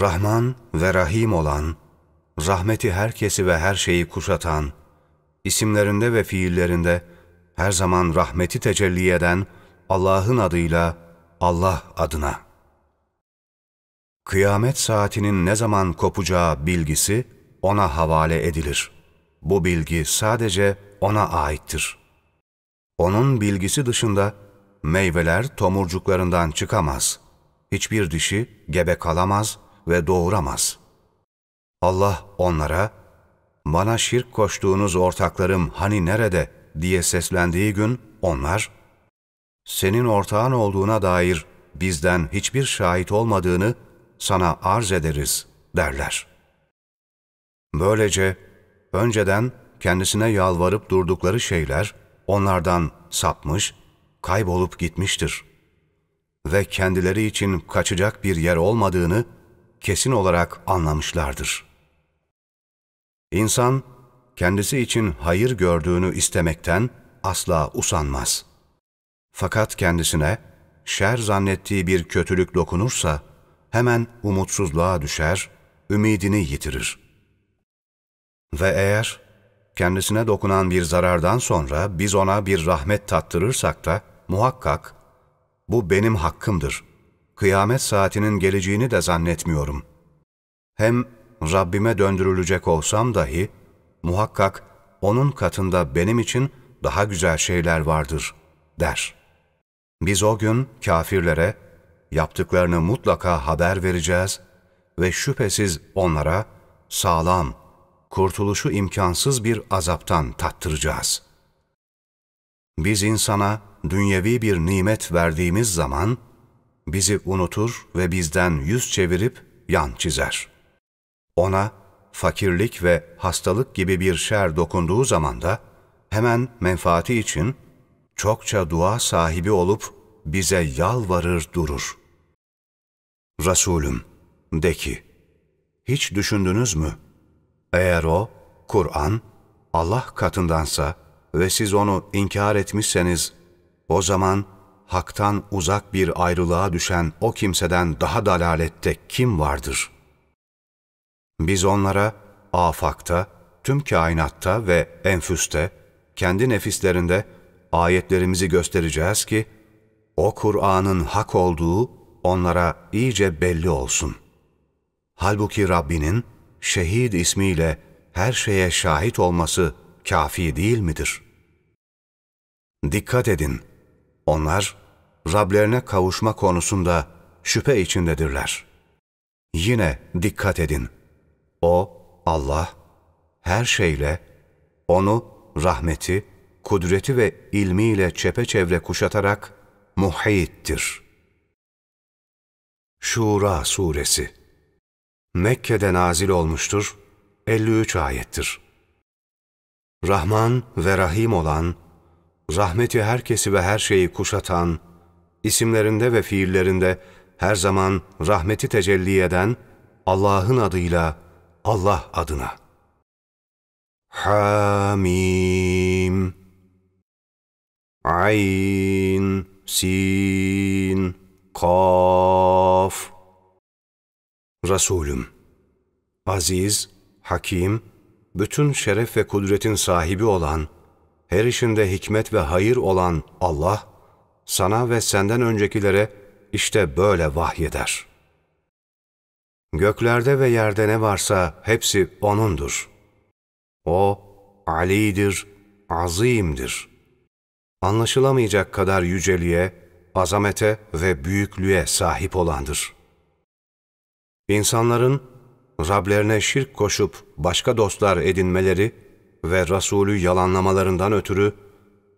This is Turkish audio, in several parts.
Rahman ve Rahim olan, rahmeti herkesi ve her şeyi kuşatan, isimlerinde ve fiillerinde her zaman rahmeti tecelli eden Allah'ın adıyla Allah adına. Kıyamet saatinin ne zaman kopacağı bilgisi ona havale edilir. Bu bilgi sadece ona aittir. Onun bilgisi dışında meyveler tomurcuklarından çıkamaz. Hiçbir dişi gebe kalamaz ve doğuramaz. Allah onlara, bana şirk koştuğunuz ortaklarım hani nerede diye seslendiği gün onlar, senin ortağın olduğuna dair bizden hiçbir şahit olmadığını sana arz ederiz derler. Böylece önceden kendisine yalvarıp durdukları şeyler onlardan sapmış, kaybolup gitmiştir. Ve kendileri için kaçacak bir yer olmadığını kesin olarak anlamışlardır. İnsan, kendisi için hayır gördüğünü istemekten asla usanmaz. Fakat kendisine şer zannettiği bir kötülük dokunursa, hemen umutsuzluğa düşer, ümidini yitirir. Ve eğer kendisine dokunan bir zarardan sonra biz ona bir rahmet tattırırsak da muhakkak bu benim hakkımdır. Kıyamet saatinin geleceğini de zannetmiyorum. Hem Rabbime döndürülecek olsam dahi muhakkak onun katında benim için daha güzel şeyler vardır der. Biz o gün kafirlere yaptıklarını mutlaka haber vereceğiz ve şüphesiz onlara sağlam, kurtuluşu imkansız bir azaptan tattıracağız. Biz insana dünyevi bir nimet verdiğimiz zaman, bizi unutur ve bizden yüz çevirip yan çizer. Ona fakirlik ve hastalık gibi bir şer dokunduğu zaman da hemen menfaati için çokça dua sahibi olup bize yalvarır durur. Resulüm, de ki, hiç düşündünüz mü? Eğer o, Kur'an, Allah katındansa ve siz onu inkar etmişseniz, o zaman haktan uzak bir ayrılığa düşen o kimseden daha dalalette kim vardır? Biz onlara afakta, tüm kainatta ve enfüste, kendi nefislerinde ayetlerimizi göstereceğiz ki, o Kur'an'ın hak olduğu onlara iyice belli olsun. Halbuki Rabbinin şehid ismiyle her şeye şahit olması kafi değil midir? Dikkat edin, onlar Rablerine kavuşma konusunda şüphe içindedirler. Yine dikkat edin, O, Allah, her şeyle, onu rahmeti, kudreti ve ilmiyle çepeçevre kuşatarak muhittir. Şura Suresi Mekke'de nazil olmuştur, 53 ayettir. Rahman ve Rahim olan, rahmeti herkesi ve her şeyi kuşatan, isimlerinde ve fiillerinde her zaman rahmeti tecelli eden Allah'ın adıyla Allah adına. Hamim. Ayn. Sin. Kaf. Resulüm. Aziz, Hakim, bütün şeref ve kudretin sahibi olan, her işinde hikmet ve hayır olan Allah, sana ve senden öncekilere işte böyle vahyeder. Göklerde ve yerde ne varsa hepsi O'nundur. O, Ali'dir, azimdir. Anlaşılamayacak kadar yüceliğe, azamete ve büyüklüğe sahip olandır. İnsanların Rablerine şirk koşup başka dostlar edinmeleri ve Resulü yalanlamalarından ötürü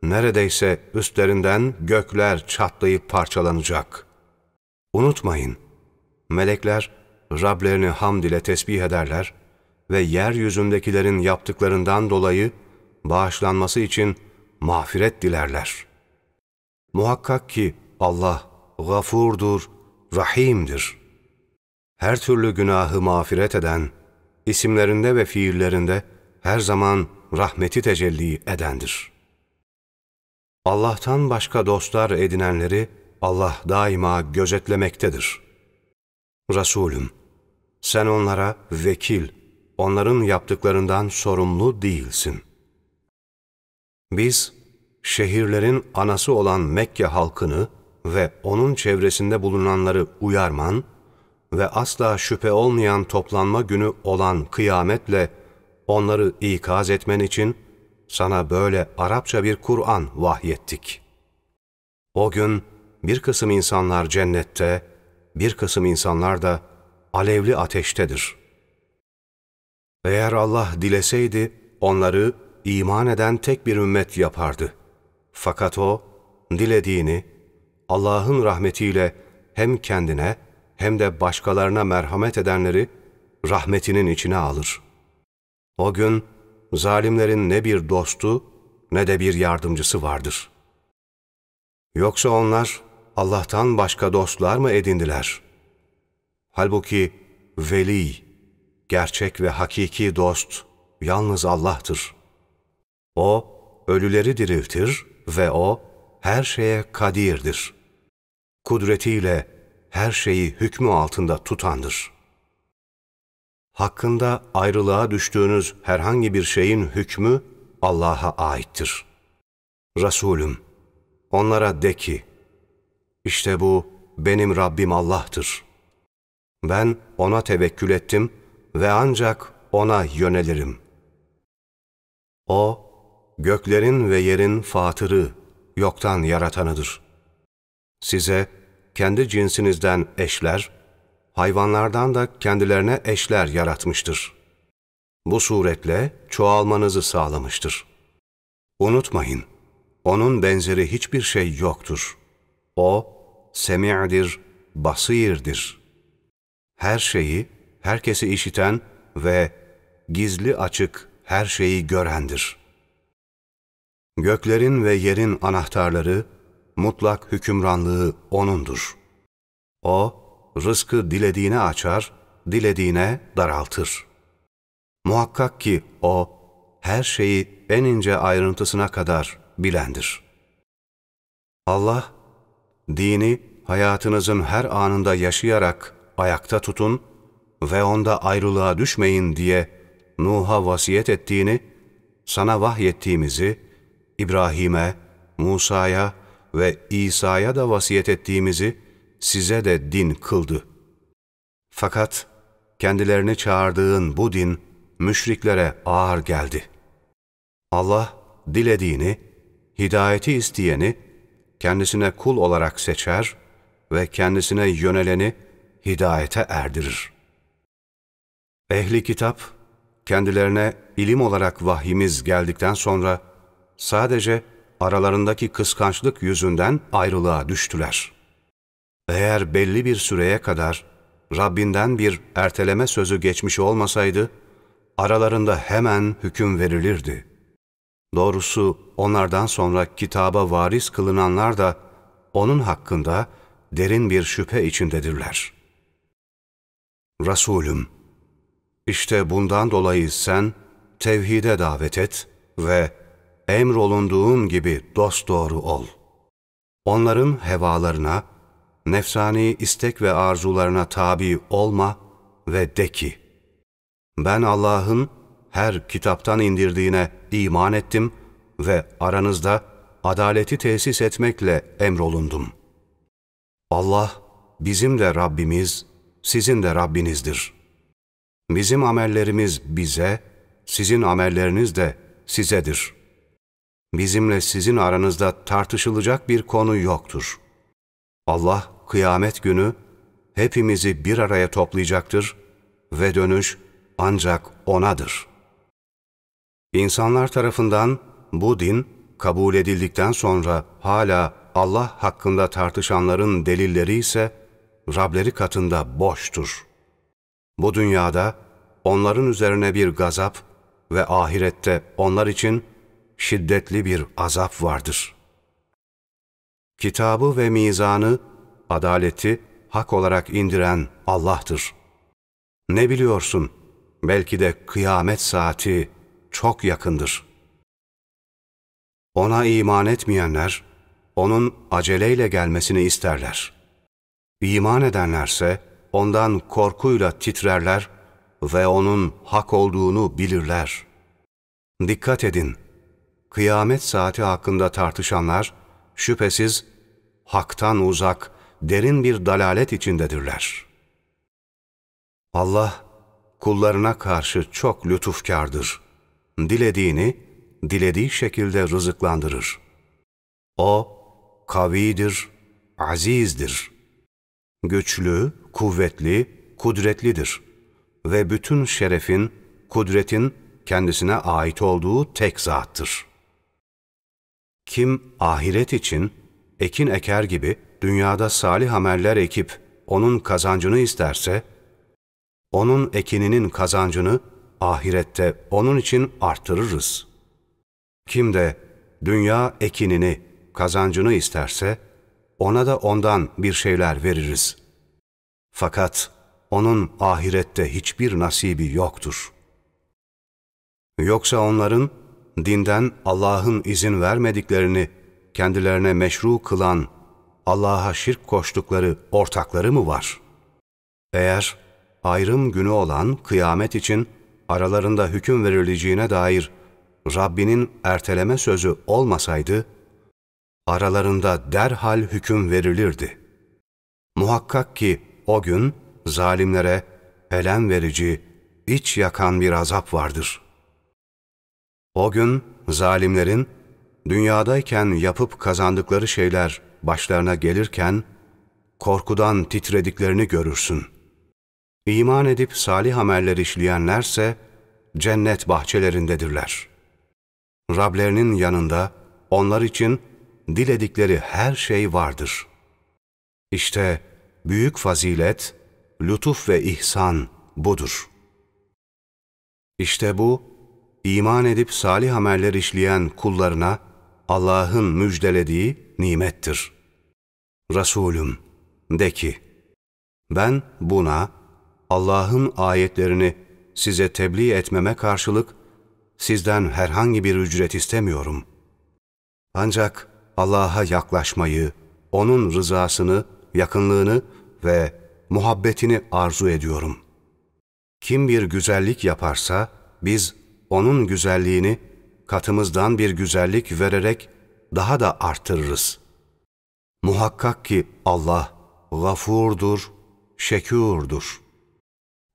neredeyse üstlerinden gökler çatlayıp parçalanacak. Unutmayın, melekler Rablerini hamd ile tesbih ederler ve yeryüzündekilerin yaptıklarından dolayı bağışlanması için mağfiret dilerler. Muhakkak ki Allah gafurdur, rahimdir. Her türlü günahı mağfiret eden, isimlerinde ve fiillerinde her zaman rahmeti tecelli edendir.'' Allah'tan başka dostlar edinenleri Allah daima gözetlemektedir. Resulüm, Sen onlara vekil, onların yaptıklarından sorumlu değilsin. Biz, şehirlerin anası olan Mekke halkını ve onun çevresinde bulunanları uyarman ve asla şüphe olmayan toplanma günü olan kıyametle onları ikaz etmen için sana böyle Arapça bir Kur'an vahyettik. O gün bir kısım insanlar cennette, bir kısım insanlar da alevli ateştedir. Eğer Allah dileseydi onları iman eden tek bir ümmet yapardı. Fakat O, dilediğini Allah'ın rahmetiyle hem kendine hem de başkalarına merhamet edenleri rahmetinin içine alır. O gün zalimlerin ne bir dostu ne de bir yardımcısı vardır. Yoksa onlar Allah'tan başka dostlar mı edindiler? Halbuki veli, gerçek ve hakiki dost yalnız Allah'tır. O, ölüleri diriltir ve O, her şeye kadirdir. Kudretiyle her şeyi hükmü altında tutandır. Hakkında ayrılığa düştüğünüz herhangi bir şeyin hükmü Allah'a aittir. Resulüm, onlara de ki, işte bu benim Rabbim Allah'tır. Ben O'na tevekkül ettim ve ancak O'na yönelirim. O, göklerin ve yerin fatırı, yoktan yaratanıdır. Size kendi cinsinizden eşler, hayvanlardan da kendilerine eşler yaratmıştır. Bu suretle çoğalmanızı sağlamıştır. Unutmayın, O'nun benzeri hiçbir şey yoktur. O, semi'dir, basirdir. Her şeyi, herkesi işiten ve gizli açık her şeyi görendir. Göklerin ve yerin anahtarları, mutlak hükümranlığı O'nundur. O, rızkı dilediğine açar, dilediğine daraltır. Muhakkak ki O, her şeyi en ince ayrıntısına kadar bilendir. Allah, dini hayatınızın her anında yaşayarak ayakta tutun ve onda ayrılığa düşmeyin diye Nuh'a vasiyet ettiğini, sana vahyettiğimizi, İbrahim'e, Musa'ya ve İsa'ya da vasiyet ettiğimizi size de din kıldı. Fakat kendilerini çağırdığın bu din müşriklere ağır geldi. Allah dilediğini, hidayeti isteyeni kendisine kul olarak seçer ve kendisine yöneleni hidayete erdirir. Ehli kitap, kendilerine ilim olarak vahyimiz geldikten sonra sadece aralarındaki kıskançlık yüzünden ayrılığa düştüler. Eğer belli bir süreye kadar Rabbinden bir erteleme sözü geçmiş olmasaydı, aralarında hemen hüküm verilirdi. Doğrusu onlardan sonra kitaba varis kılınanlar da onun hakkında derin bir şüphe içindedirler. Resulüm, işte bundan dolayı sen tevhide davet et ve emrolunduğun gibi dosdoğru ol. Onların hevalarına, nefsani istek ve arzularına tabi olma ve de ki, ben Allah'ın her kitaptan indirdiğine iman ettim ve aranızda adaleti tesis etmekle emrolundum. Allah bizim de Rabbimiz, sizin de Rabbinizdir. Bizim amellerimiz bize, sizin amelleriniz de sizedir. Bizimle sizin aranızda tartışılacak bir konu yoktur. Allah kıyamet günü hepimizi bir araya toplayacaktır ve dönüş ancak O'nadır. İnsanlar tarafından bu din kabul edildikten sonra hala Allah hakkında tartışanların delilleri ise Rableri katında boştur. Bu dünyada onların üzerine bir gazap ve ahirette onlar için şiddetli bir azap vardır. Kitabı ve mizanı, adaleti hak olarak indiren Allah'tır. Ne biliyorsun? Belki de kıyamet saati çok yakındır. Ona iman etmeyenler, onun aceleyle gelmesini isterler. İman edenlerse, ondan korkuyla titrerler ve onun hak olduğunu bilirler. Dikkat edin! Kıyamet saati hakkında tartışanlar, şüphesiz haktan uzak, derin bir dalalet içindedirler. Allah, kullarına karşı çok lütufkardır. Dilediğini, dilediği şekilde rızıklandırır. O, kavidir, azizdir. Güçlü, kuvvetli, kudretlidir. Ve bütün şerefin, kudretin kendisine ait olduğu tek zattır. Kim ahiret için ekin eker gibi dünyada salih ameller ekip onun kazancını isterse, onun ekininin kazancını ahirette onun için artırırız. Kim de dünya ekinini, kazancını isterse, ona da ondan bir şeyler veririz. Fakat onun ahirette hiçbir nasibi yoktur. Yoksa onların dinden Allah'ın izin vermediklerini kendilerine meşru kılan, Allah'a şirk koştukları ortakları mı var? Eğer ayrım günü olan kıyamet için aralarında hüküm verileceğine dair Rabbinin erteleme sözü olmasaydı, aralarında derhal hüküm verilirdi. Muhakkak ki o gün zalimlere elem verici, iç yakan bir azap vardır. O gün zalimlerin dünyadayken yapıp kazandıkları şeyler başlarına gelirken korkudan titrediklerini görürsün. İman edip salih ameller işleyenlerse cennet bahçelerindedirler. Rablerinin yanında onlar için diledikleri her şey vardır. İşte büyük fazilet, lütuf ve ihsan budur. İşte bu, iman edip salih ameller işleyen kullarına Allah'ın müjdelediği nimettir. Resulüm, de ki, ben buna, Allah'ın ayetlerini size tebliğ etmeme karşılık, sizden herhangi bir ücret istemiyorum. Ancak Allah'a yaklaşmayı, O'nun rızasını, yakınlığını ve muhabbetini arzu ediyorum. Kim bir güzellik yaparsa, biz O'nun güzelliğini katımızdan bir güzellik vererek daha da arttırırız. Muhakkak ki Allah gafurdur, şekûrdur.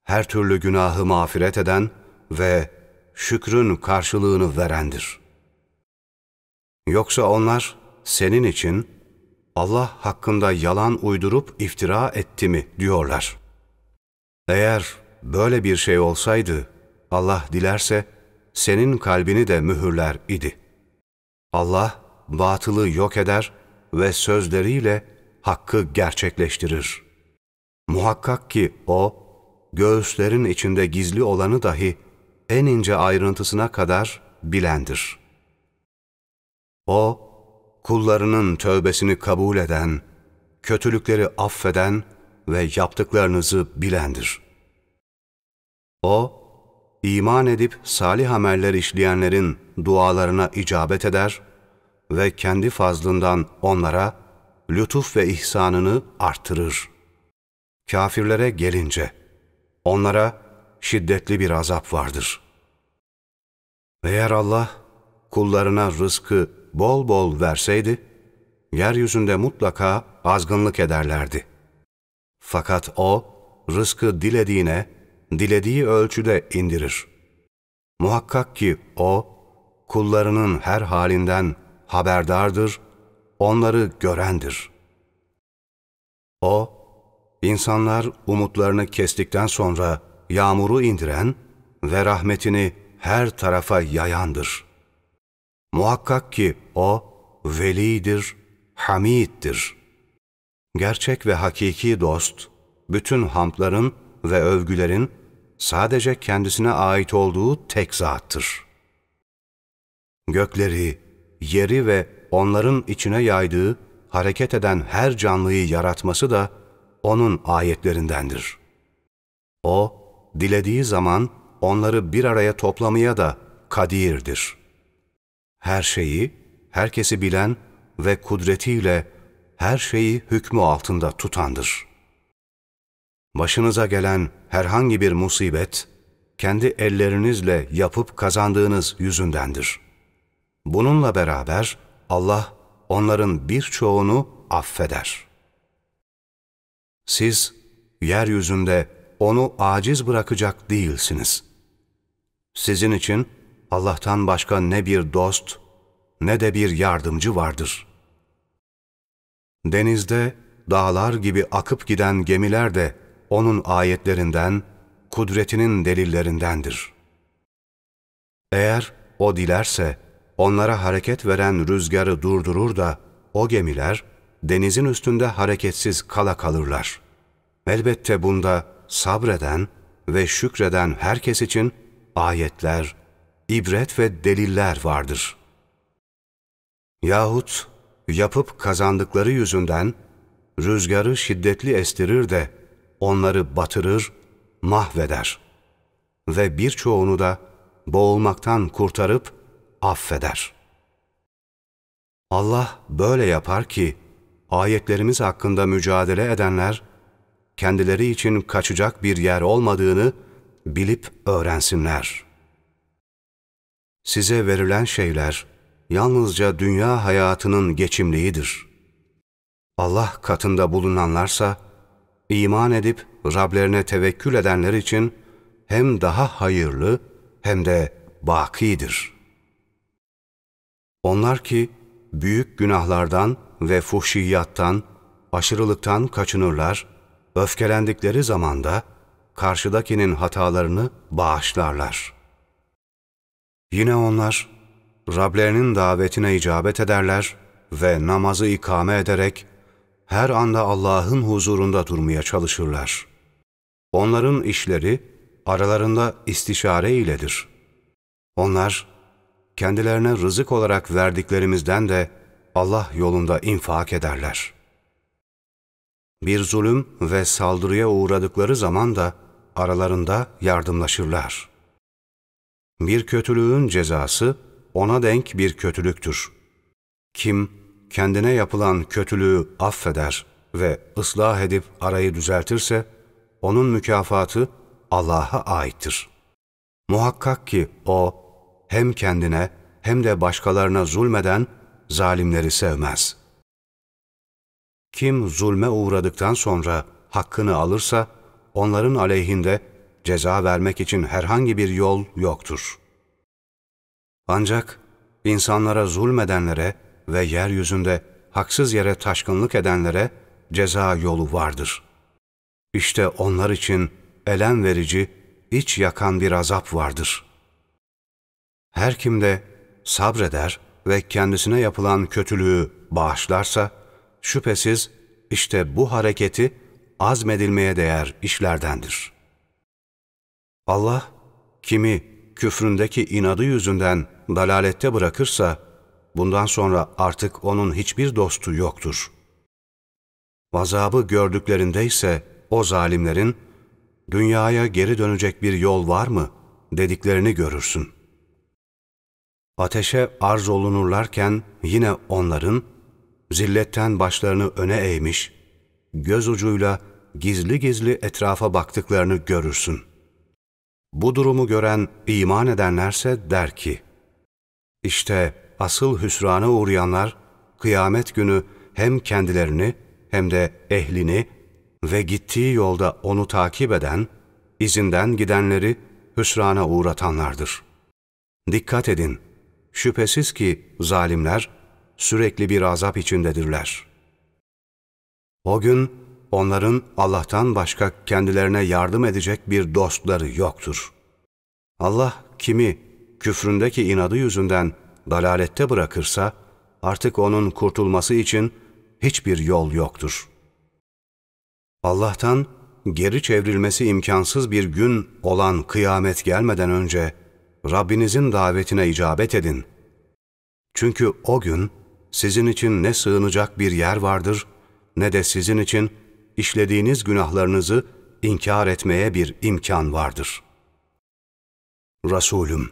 Her türlü günahı mağfiret eden ve şükrün karşılığını verendir. Yoksa onlar senin için Allah hakkında yalan uydurup iftira etti mi diyorlar. Eğer böyle bir şey olsaydı Allah dilerse senin kalbini de mühürler idi. Allah batılı yok eder ve sözleriyle hakkı gerçekleştirir. Muhakkak ki O, göğüslerin içinde gizli olanı dahi en ince ayrıntısına kadar bilendir. O, kullarının tövbesini kabul eden, kötülükleri affeden ve yaptıklarınızı bilendir. O, iman edip salih ameller işleyenlerin dualarına icabet eder ve kendi fazlından onlara lütuf ve ihsanını artırır. Kafirlere gelince, onlara şiddetli bir azap vardır. Eğer Allah kullarına rızkı bol bol verseydi, yeryüzünde mutlaka azgınlık ederlerdi. Fakat O, rızkı dilediğine, dilediği ölçüde indirir. Muhakkak ki O, kullarının her halinden haberdardır, onları görendir. O, insanlar umutlarını kestikten sonra yağmuru indiren ve rahmetini her tarafa yayandır. Muhakkak ki O, velidir, hamiddir. Gerçek ve hakiki dost, bütün hamdların ve övgülerin sadece kendisine ait olduğu tek zattır. Gökleri, yeri ve onların içine yaydığı, hareket eden her canlıyı yaratması da O'nun ayetlerindendir. O, dilediği zaman onları bir araya toplamaya da kadirdir. Her şeyi, herkesi bilen ve kudretiyle her şeyi hükmü altında tutandır.'' Başınıza gelen herhangi bir musibet, kendi ellerinizle yapıp kazandığınız yüzündendir. Bununla beraber Allah onların birçoğunu affeder. Siz yeryüzünde onu aciz bırakacak değilsiniz. Sizin için Allah'tan başka ne bir dost ne de bir yardımcı vardır. Denizde dağlar gibi akıp giden gemiler de O'nun ayetlerinden, kudretinin delillerindendir. Eğer O dilerse, onlara hareket veren rüzgarı durdurur da, o gemiler denizin üstünde hareketsiz kala kalırlar. Elbette bunda sabreden ve şükreden herkes için ayetler, ibret ve deliller vardır. Yahut yapıp kazandıkları yüzünden rüzgarı şiddetli estirir de onları batırır, mahveder ve birçoğunu da boğulmaktan kurtarıp affeder. Allah böyle yapar ki ayetlerimiz hakkında mücadele edenler kendileri için kaçacak bir yer olmadığını bilip öğrensinler. Size verilen şeyler yalnızca dünya hayatının geçimliğidir. Allah katında bulunanlarsa, iman edip Rablerine tevekkül edenler için hem daha hayırlı hem de bakidir. Onlar ki büyük günahlardan ve fuhşiyattan, aşırılıktan kaçınırlar, öfkelendikleri zamanda karşıdakinin hatalarını bağışlarlar. Yine onlar Rablerinin davetine icabet ederler ve namazı ikame ederek her anda Allah'ın huzurunda durmaya çalışırlar. Onların işleri aralarında istişare iledir. Onlar kendilerine rızık olarak verdiklerimizden de Allah yolunda infak ederler. Bir zulüm ve saldırıya uğradıkları zaman da aralarında yardımlaşırlar. Bir kötülüğün cezası ona denk bir kötülüktür. Kim kendine yapılan kötülüğü affeder ve ıslah edip arayı düzeltirse, onun mükafatı Allah'a aittir. Muhakkak ki O, hem kendine hem de başkalarına zulmeden zalimleri sevmez. Kim zulme uğradıktan sonra hakkını alırsa, onların aleyhinde ceza vermek için herhangi bir yol yoktur. Ancak insanlara zulmedenlere ve yeryüzünde haksız yere taşkınlık edenlere ceza yolu vardır. İşte onlar için elem verici, iç yakan bir azap vardır. Her kim de sabreder ve kendisine yapılan kötülüğü bağışlarsa, şüphesiz işte bu hareketi azmedilmeye değer işlerdendir. Allah, kimi küfründeki inadı yüzünden dalalette bırakırsa, bundan sonra artık onun hiçbir dostu yoktur. Azabı gördüklerinde ise o zalimlerin, dünyaya geri dönecek bir yol var mı dediklerini görürsün. Ateşe arz olunurlarken yine onların, zilletten başlarını öne eğmiş, göz ucuyla gizli gizli etrafa baktıklarını görürsün. Bu durumu gören iman edenlerse der ki, işte asıl hüsrana uğrayanlar kıyamet günü hem kendilerini hem de ehlini ve gittiği yolda onu takip eden, izinden gidenleri hüsrana uğratanlardır. Dikkat edin, şüphesiz ki zalimler sürekli bir azap içindedirler. O gün onların Allah'tan başka kendilerine yardım edecek bir dostları yoktur. Allah kimi küfründeki inadı yüzünden dalalette bırakırsa, artık onun kurtulması için hiçbir yol yoktur. Allah'tan geri çevrilmesi imkansız bir gün olan kıyamet gelmeden önce Rabbinizin davetine icabet edin. Çünkü o gün sizin için ne sığınacak bir yer vardır ne de sizin için işlediğiniz günahlarınızı inkar etmeye bir imkan vardır. Resulüm,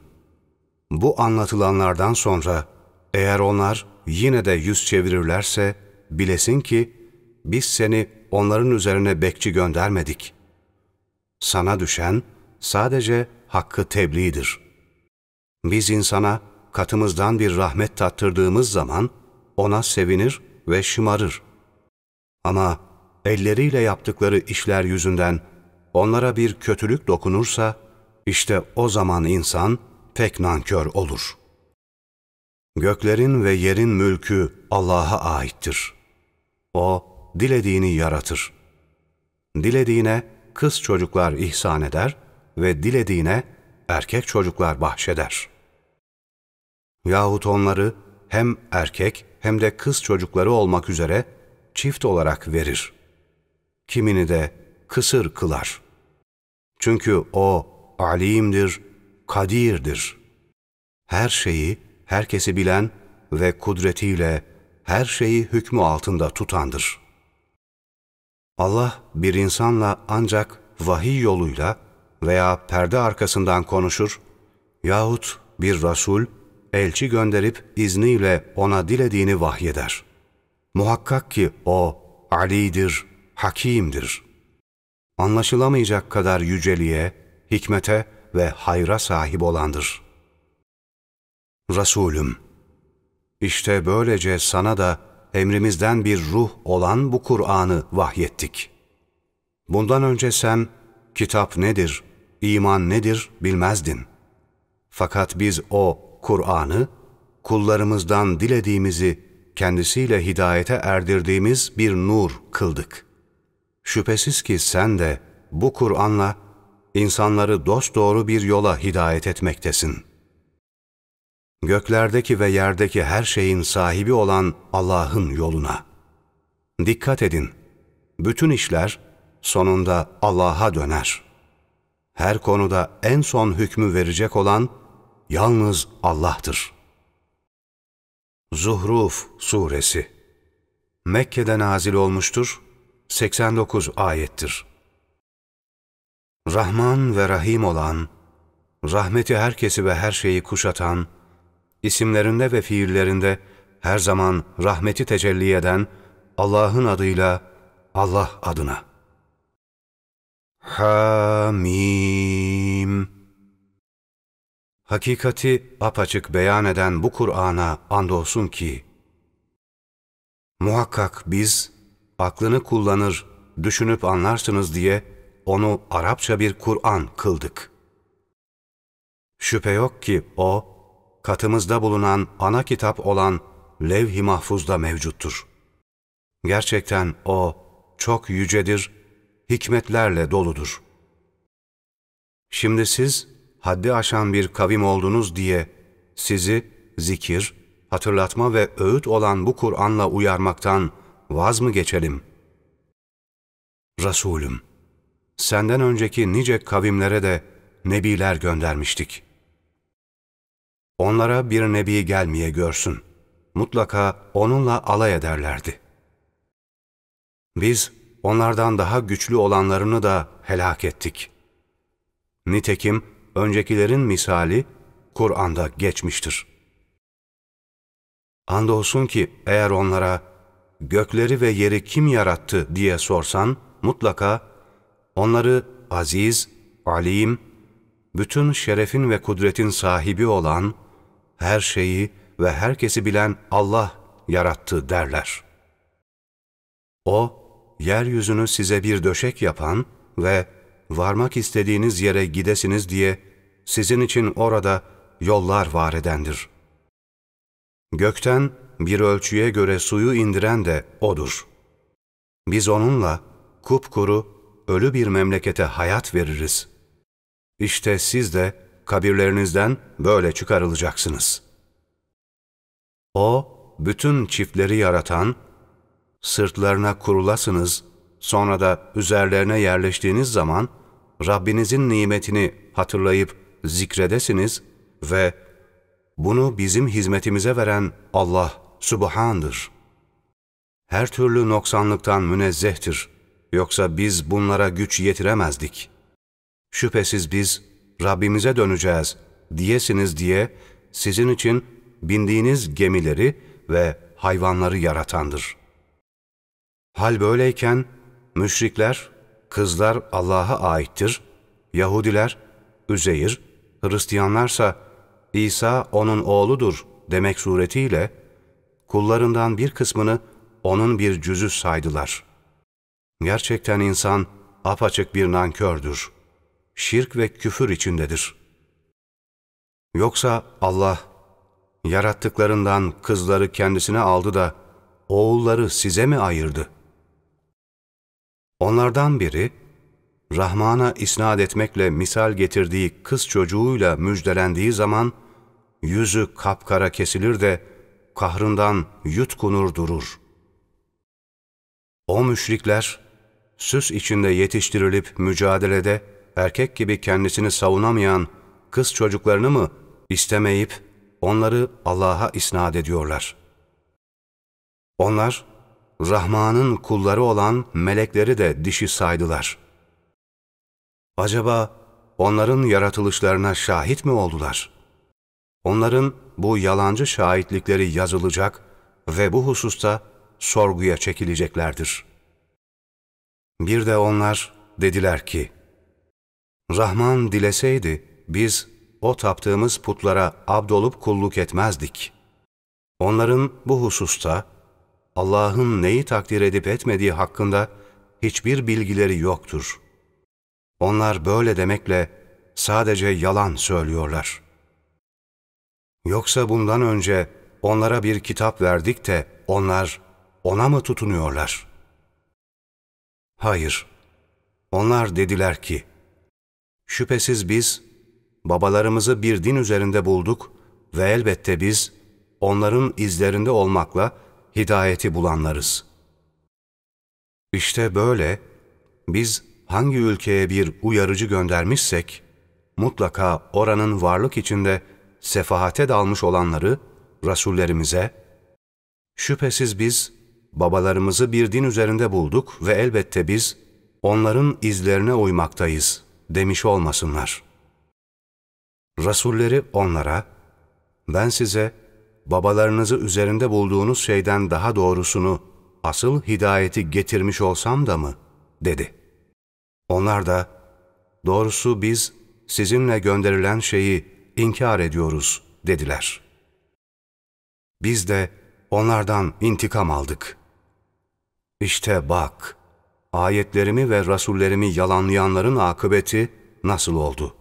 bu anlatılanlardan sonra eğer onlar yine de yüz çevirirlerse bilesin ki biz seni onların üzerine bekçi göndermedik. Sana düşen sadece hakkı tebliğdir. Biz insana katımızdan bir rahmet tattırdığımız zaman ona sevinir ve şımarır. Ama elleriyle yaptıkları işler yüzünden onlara bir kötülük dokunursa, işte o zaman insan pek nankör olur. Göklerin ve yerin mülkü Allah'a aittir. O, dilediğini yaratır. Dilediğine kız çocuklar ihsan eder ve dilediğine erkek çocuklar bahşeder. Yahut onları hem erkek hem de kız çocukları olmak üzere çift olarak verir. Kimini de kısır kılar. Çünkü O alimdir, kadirdir. Her şeyi, herkesi bilen ve kudretiyle her şeyi hükmü altında tutandır. Allah bir insanla ancak vahiy yoluyla veya perde arkasından konuşur yahut bir Resul, elçi gönderip izniyle ona dilediğini vahyeder. Muhakkak ki O alidir, hakimdir. Anlaşılamayacak kadar yüceliğe, hikmete ve hayra sahip olandır. Resulüm, işte böylece sana da emrimizden bir ruh olan bu Kur'an'ı vahyettik. Bundan önce sen kitap nedir, iman nedir bilmezdin. Fakat biz o Kur'an'ı kullarımızdan dilediğimizi kendisiyle hidayete erdirdiğimiz bir nur kıldık. Şüphesiz ki sen de bu Kur'an'la insanları dosdoğru bir yola hidayet etmektesin. Göklerdeki ve yerdeki her şeyin sahibi olan Allah'ın yoluna. Dikkat edin, bütün işler sonunda Allah'a döner. Her konuda en son hükmü verecek olan yalnız Allah'tır. Zuhruf Suresi Mekke'de nazil olmuştur, 89 ayettir. Rahman ve Rahim olan, rahmeti herkesi ve her şeyi kuşatan, isimlerinde ve fiillerinde her zaman rahmeti tecelli eden Allah'ın adıyla Allah adına. Hamim Hakikati apaçık beyan eden bu Kur'an'a andolsun ki, muhakkak biz aklını kullanır, düşünüp anlarsınız diye onu Arapça bir Kur'an kıldık. Şüphe yok ki o, katımızda bulunan ana kitap olan levh-i mahfuzda mevcuttur. Gerçekten o çok yücedir, hikmetlerle doludur. Şimdi siz haddi aşan bir kavim oldunuz diye sizi zikir, hatırlatma ve öğüt olan bu Kur'an'la uyarmaktan vaz mı geçelim? Resulüm, senden önceki nice kavimlere de nebiler göndermiştik. Onlara bir nebi gelmeye görsün. Mutlaka onunla alay ederlerdi. Biz onlardan daha güçlü olanlarını da helak ettik. Nitekim öncekilerin misali Kur'an'da geçmiştir. Andolsun ki eğer onlara gökleri ve yeri kim yarattı diye sorsan mutlaka onları aziz, alim, bütün şerefin ve kudretin sahibi olan, her şeyi ve herkesi bilen Allah yarattı derler. O, yeryüzünü size bir döşek yapan ve varmak istediğiniz yere gidesiniz diye sizin için orada yollar var edendir. Gökten bir ölçüye göre suyu indiren de O'dur. Biz onunla kupkuru, ölü bir memlekete hayat veririz. İşte siz de kabirlerinizden böyle çıkarılacaksınız. O, bütün çiftleri yaratan, sırtlarına kurulasınız, sonra da üzerlerine yerleştiğiniz zaman, Rabbinizin nimetini hatırlayıp zikredesiniz ve bunu bizim hizmetimize veren Allah Subhan'dır. Her türlü noksanlıktan münezzehtir. Yoksa biz bunlara güç yetiremezdik. Şüphesiz biz Rabbimize döneceğiz diyesiniz diye sizin için bindiğiniz gemileri ve hayvanları yaratandır. Hal böyleyken müşrikler, kızlar Allah'a aittir, Yahudiler, Üzeyir, Hristiyanlarsa İsa onun oğludur demek suretiyle kullarından bir kısmını onun bir cüzü saydılar. Gerçekten insan apaçık bir nankördür. Şirk ve küfür içindedir. Yoksa Allah yarattıklarından kızları kendisine aldı da oğulları size mi ayırdı? Onlardan biri, Rahman'a isnat etmekle misal getirdiği kız çocuğuyla müjdelendiği zaman, yüzü kapkara kesilir de kahrından yutkunur durur. O müşrikler, süs içinde yetiştirilip mücadelede erkek gibi kendisini savunamayan kız çocuklarını mı istemeyip onları Allah'a isnat ediyorlar. Onlar, Rahman'ın kulları olan melekleri de dişi saydılar. Acaba onların yaratılışlarına şahit mi oldular? Onların bu yalancı şahitlikleri yazılacak ve bu hususta sorguya çekileceklerdir. Bir de onlar dediler ki, Rahman dileseydi biz o taptığımız putlara abdolup kulluk etmezdik. Onların bu hususta Allah'ın neyi takdir edip etmediği hakkında hiçbir bilgileri yoktur. Onlar böyle demekle sadece yalan söylüyorlar. Yoksa bundan önce onlara bir kitap verdik de onlar ona mı tutunuyorlar? Hayır. Onlar dediler ki, şüphesiz biz babalarımızı bir din üzerinde bulduk ve elbette biz onların izlerinde olmakla hidayeti bulanlarız. İşte böyle biz hangi ülkeye bir uyarıcı göndermişsek, mutlaka oranın varlık içinde sefahate dalmış olanları Rasullerimize, şüphesiz biz babalarımızı bir din üzerinde bulduk ve elbette biz onların izlerine uymaktayız demiş olmasınlar. Rasulleri onlara, ben size babalarınızı üzerinde bulduğunuz şeyden daha doğrusunu, asıl hidayeti getirmiş olsam da mı? dedi. Onlar da, doğrusu biz sizinle gönderilen şeyi inkar ediyoruz dediler. Biz de onlardan intikam aldık. İşte bak, ayetlerimi ve rasullerimi yalanlayanların akıbeti nasıl oldu?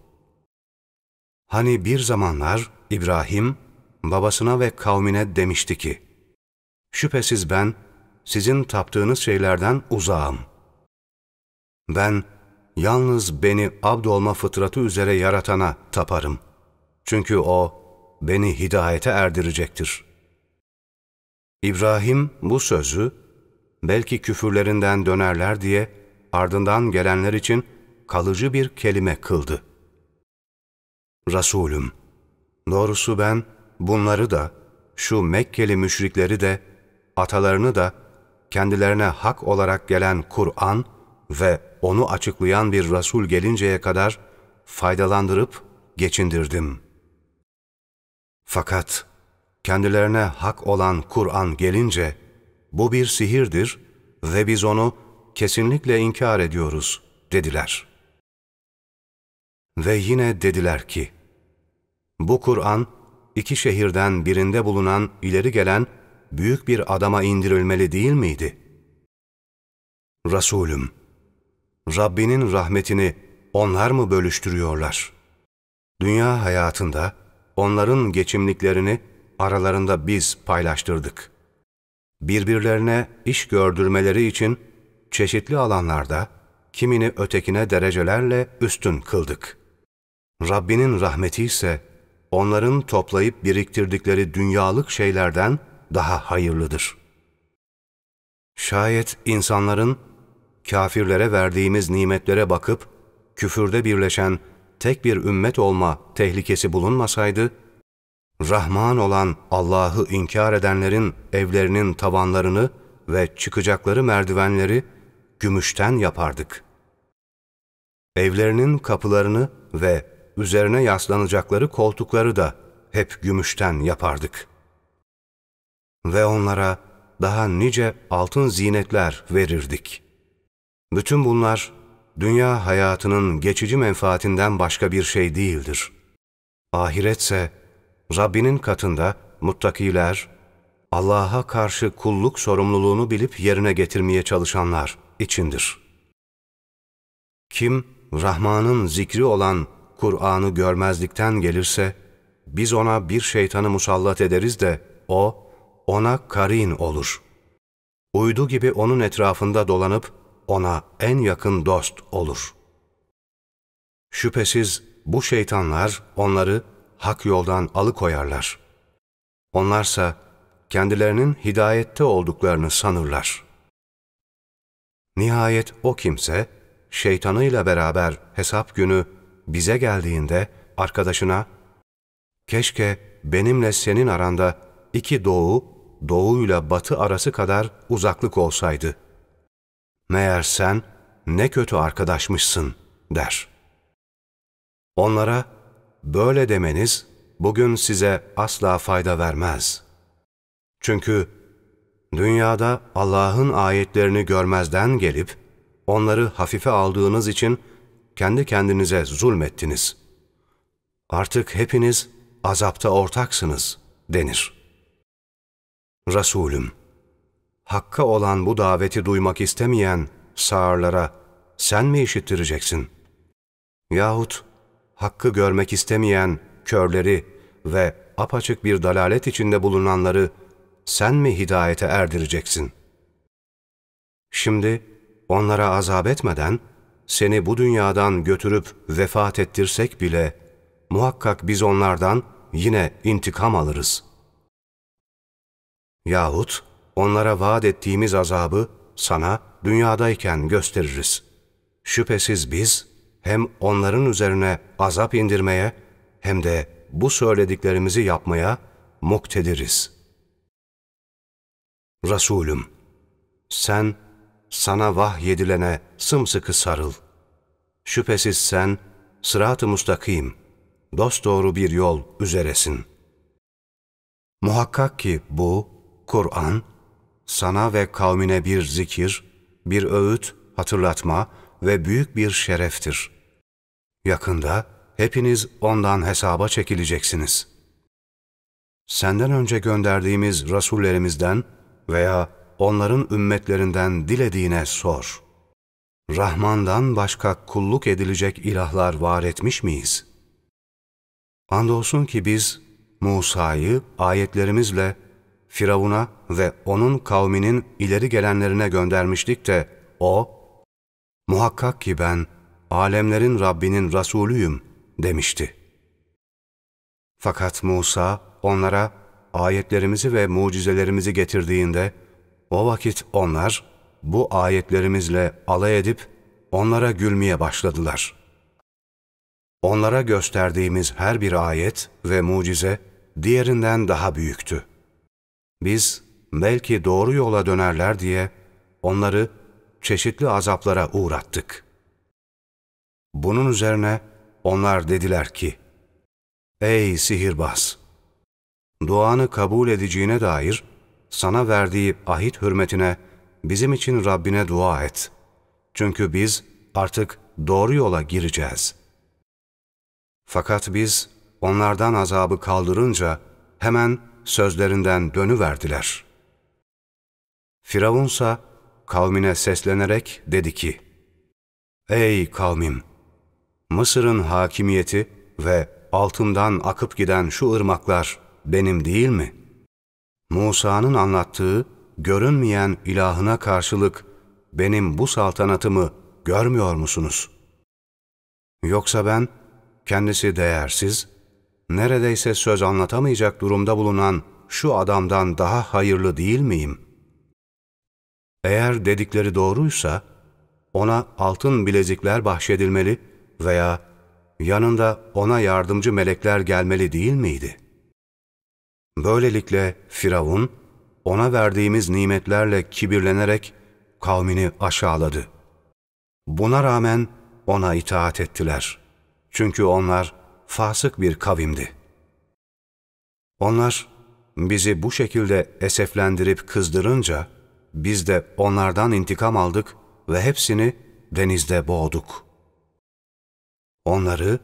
Hani bir zamanlar İbrahim, babasına ve kavmine demişti ki, Şüphesiz ben sizin taptığınız şeylerden uzağım. Ben yalnız beni abdolma fıtratı üzere yaratana taparım. Çünkü o beni hidayete erdirecektir. İbrahim bu sözü belki küfürlerinden dönerler diye ardından gelenler için kalıcı bir kelime kıldı. Resulüm, doğrusu ben bunları da, şu Mekkeli müşrikleri de, atalarını da, kendilerine hak olarak gelen Kur'an ve onu açıklayan bir Resul gelinceye kadar faydalandırıp geçindirdim. Fakat kendilerine hak olan Kur'an gelince, bu bir sihirdir ve biz onu kesinlikle inkar ediyoruz dediler. Ve yine dediler ki, bu Kur'an iki şehirden birinde bulunan ileri gelen büyük bir adama indirilmeli değil miydi? Resulüm, Rabbinin rahmetini onlar mı bölüştürüyorlar? Dünya hayatında onların geçimliklerini aralarında biz paylaştırdık. Birbirlerine iş gördürmeleri için çeşitli alanlarda kimini ötekine derecelerle üstün kıldık. Rabbinin rahmeti ise onların toplayıp biriktirdikleri dünyalık şeylerden daha hayırlıdır. Şayet insanların kafirlere verdiğimiz nimetlere bakıp küfürde birleşen tek bir ümmet olma tehlikesi bulunmasaydı, Rahman olan Allah'ı inkar edenlerin evlerinin tavanlarını ve çıkacakları merdivenleri gümüşten yapardık. Evlerinin kapılarını ve üzerine yaslanacakları koltukları da hep gümüşten yapardık. Ve onlara daha nice altın zinetler verirdik. Bütün bunlar dünya hayatının geçici menfaatinden başka bir şey değildir. Ahiretse Rabbinin katında muttakiler, Allah'a karşı kulluk sorumluluğunu bilip yerine getirmeye çalışanlar içindir. Kim Rahman'ın zikri olan Kur'an'ı görmezlikten gelirse, biz ona bir şeytanı musallat ederiz de o, ona karin olur. Uydu gibi onun etrafında dolanıp ona en yakın dost olur. Şüphesiz bu şeytanlar onları hak yoldan alıkoyarlar. Onlarsa kendilerinin hidayette olduklarını sanırlar. Nihayet o kimse, şeytanıyla beraber hesap günü bize geldiğinde arkadaşına, keşke benimle senin aranda iki doğu, doğuyla batı arası kadar uzaklık olsaydı. Meğer sen ne kötü arkadaşmışsın der. Onlara böyle demeniz bugün size asla fayda vermez. Çünkü dünyada Allah'ın ayetlerini görmezden gelip onları hafife aldığınız için kendi kendinize zulmettiniz. Artık hepiniz azapta ortaksınız denir. Resulüm, Hakka olan bu daveti duymak istemeyen sağırlara sen mi işittireceksin? Yahut hakkı görmek istemeyen körleri ve apaçık bir dalalet içinde bulunanları sen mi hidayete erdireceksin? Şimdi onlara azap etmeden seni bu dünyadan götürüp vefat ettirsek bile muhakkak biz onlardan yine intikam alırız. Yahut onlara vaat ettiğimiz azabı sana dünyadayken gösteririz. Şüphesiz biz hem onların üzerine azap indirmeye hem de bu söylediklerimizi yapmaya muktediriz. Resulüm, sen sana vahyedilene sımsıkı sarıl. Şüphesiz sen sırat-ı mustakim, dosdoğru bir yol üzeresin. Muhakkak ki bu, Kur'an, sana ve kavmine bir zikir, bir öğüt, hatırlatma ve büyük bir şereftir. Yakında hepiniz ondan hesaba çekileceksiniz. Senden önce gönderdiğimiz rasullerimizden veya onların ümmetlerinden dilediğine sor. Rahman'dan başka kulluk edilecek ilahlar var etmiş miyiz? Andolsun ki biz Musa'yı ayetlerimizle Firavun'a ve onun kavminin ileri gelenlerine göndermiştik de o, muhakkak ki ben alemlerin Rabbinin Resulüyüm demişti. Fakat Musa onlara ayetlerimizi ve mucizelerimizi getirdiğinde, o vakit onlar bu ayetlerimizle alay edip onlara gülmeye başladılar. Onlara gösterdiğimiz her bir ayet ve mucize diğerinden daha büyüktü. Biz belki doğru yola dönerler diye onları çeşitli azaplara uğrattık. Bunun üzerine onlar dediler ki, Ey sihirbaz! Duanı kabul edeceğine dair sana verdiği ahit hürmetine bizim için Rabbine dua et. Çünkü biz artık doğru yola gireceğiz. Fakat biz onlardan azabı kaldırınca hemen sözlerinden dönüverdiler. Firavunsa kavmine seslenerek dedi ki, Ey kavmim! Mısır'ın hakimiyeti ve altından akıp giden şu ırmaklar benim değil mi? Musa'nın anlattığı görünmeyen ilahına karşılık benim bu saltanatımı görmüyor musunuz? Yoksa ben kendisi değersiz, neredeyse söz anlatamayacak durumda bulunan şu adamdan daha hayırlı değil miyim? Eğer dedikleri doğruysa, ona altın bilezikler bahşedilmeli veya yanında ona yardımcı melekler gelmeli değil miydi? Böylelikle Firavun, ona verdiğimiz nimetlerle kibirlenerek kavmini aşağıladı. Buna rağmen ona itaat ettiler. Çünkü onlar fasık bir kavimdi. Onlar bizi bu şekilde eseflendirip kızdırınca biz de onlardan intikam aldık ve hepsini denizde boğduk. Onları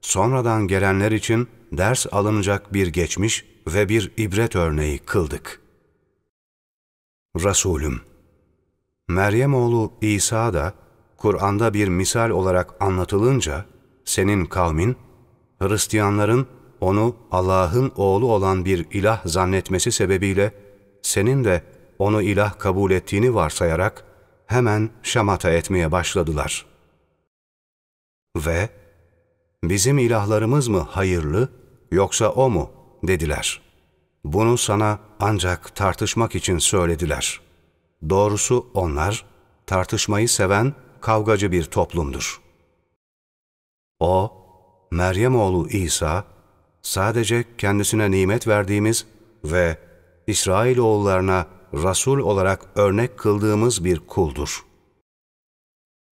sonradan gelenler için ders alınacak bir geçmiş ve bir ibret örneği kıldık. Resulüm, Meryem oğlu İsa da Kur'an'da bir misal olarak anlatılınca senin kavmin, Hristiyanların onu Allah'ın oğlu olan bir ilah zannetmesi sebebiyle senin de onu ilah kabul ettiğini varsayarak hemen şamata etmeye başladılar. Ve bizim ilahlarımız mı hayırlı yoksa o mu dediler. Bunu sana ancak tartışmak için söylediler. Doğrusu onlar tartışmayı seven kavgacı bir toplumdur. O, Meryem oğlu İsa, sadece kendisine nimet verdiğimiz ve İsrailoğullarına Rasul olarak örnek kıldığımız bir kuldur.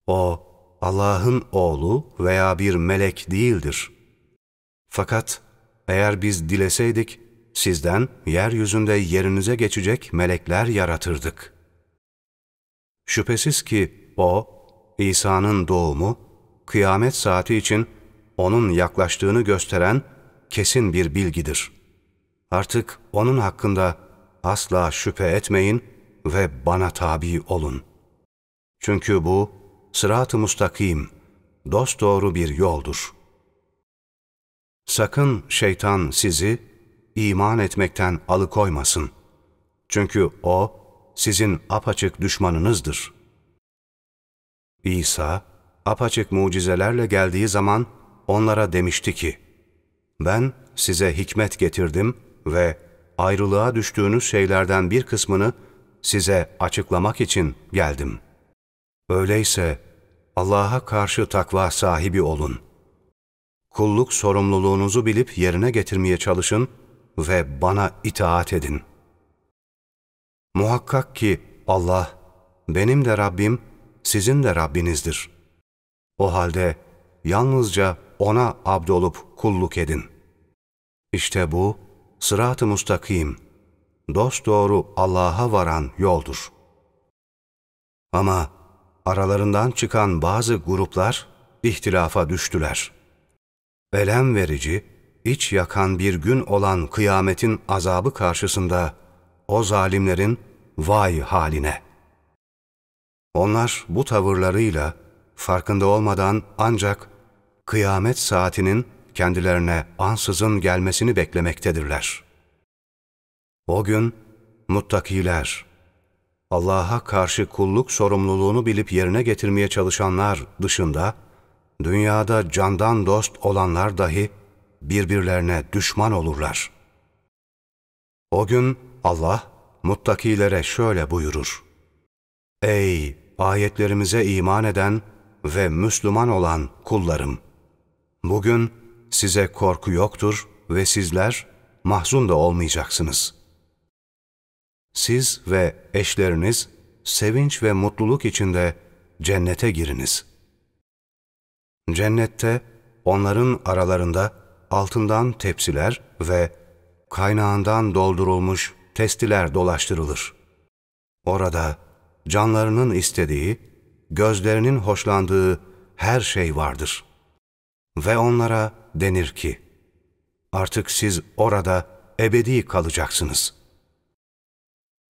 O, Allah'ın oğlu veya bir melek değildir. Fakat eğer biz dileseydik, sizden yeryüzünde yerinize geçecek melekler yaratırdık. Şüphesiz ki o, İsa'nın doğumu, kıyamet saati için onun yaklaştığını gösteren kesin bir bilgidir. Artık onun hakkında asla şüphe etmeyin ve bana tabi olun. Çünkü bu sırat-ı mustakim, dosdoğru bir yoldur. Sakın şeytan sizi iman etmekten alıkoymasın. Çünkü o sizin apaçık düşmanınızdır. İsa, apaçık mucizelerle geldiği zaman onlara demişti ki, ben size hikmet getirdim ve ayrılığa düştüğünüz şeylerden bir kısmını size açıklamak için geldim. Öyleyse Allah'a karşı takva sahibi olun. Kulluk sorumluluğunuzu bilip yerine getirmeye çalışın ve bana itaat edin. Muhakkak ki Allah, benim de Rabbim, sizin de Rabbinizdir. O halde yalnızca O'na abdolup kulluk edin. İşte bu, sırat-ı mustakim, dosdoğru Allah'a varan yoldur. Ama aralarından çıkan bazı gruplar ihtilafa düştüler. Elem verici, iç yakan bir gün olan kıyametin azabı karşısında o zalimlerin vay haline. Onlar bu tavırlarıyla farkında olmadan ancak kıyamet saatinin kendilerine ansızın gelmesini beklemektedirler. O gün muttakiler, Allah'a karşı kulluk sorumluluğunu bilip yerine getirmeye çalışanlar dışında, dünyada candan dost olanlar dahi birbirlerine düşman olurlar. O gün Allah muttakilere şöyle buyurur. Ey ayetlerimize iman eden ve Müslüman olan kullarım! Bugün size korku yoktur ve sizler mahzun da olmayacaksınız. Siz ve eşleriniz sevinç ve mutluluk içinde cennete giriniz. Cennette onların aralarında altından tepsiler ve kaynağından doldurulmuş testiler dolaştırılır. Orada canlarının istediği, gözlerinin hoşlandığı her şey vardır. Ve onlara denir ki, artık siz orada ebedi kalacaksınız.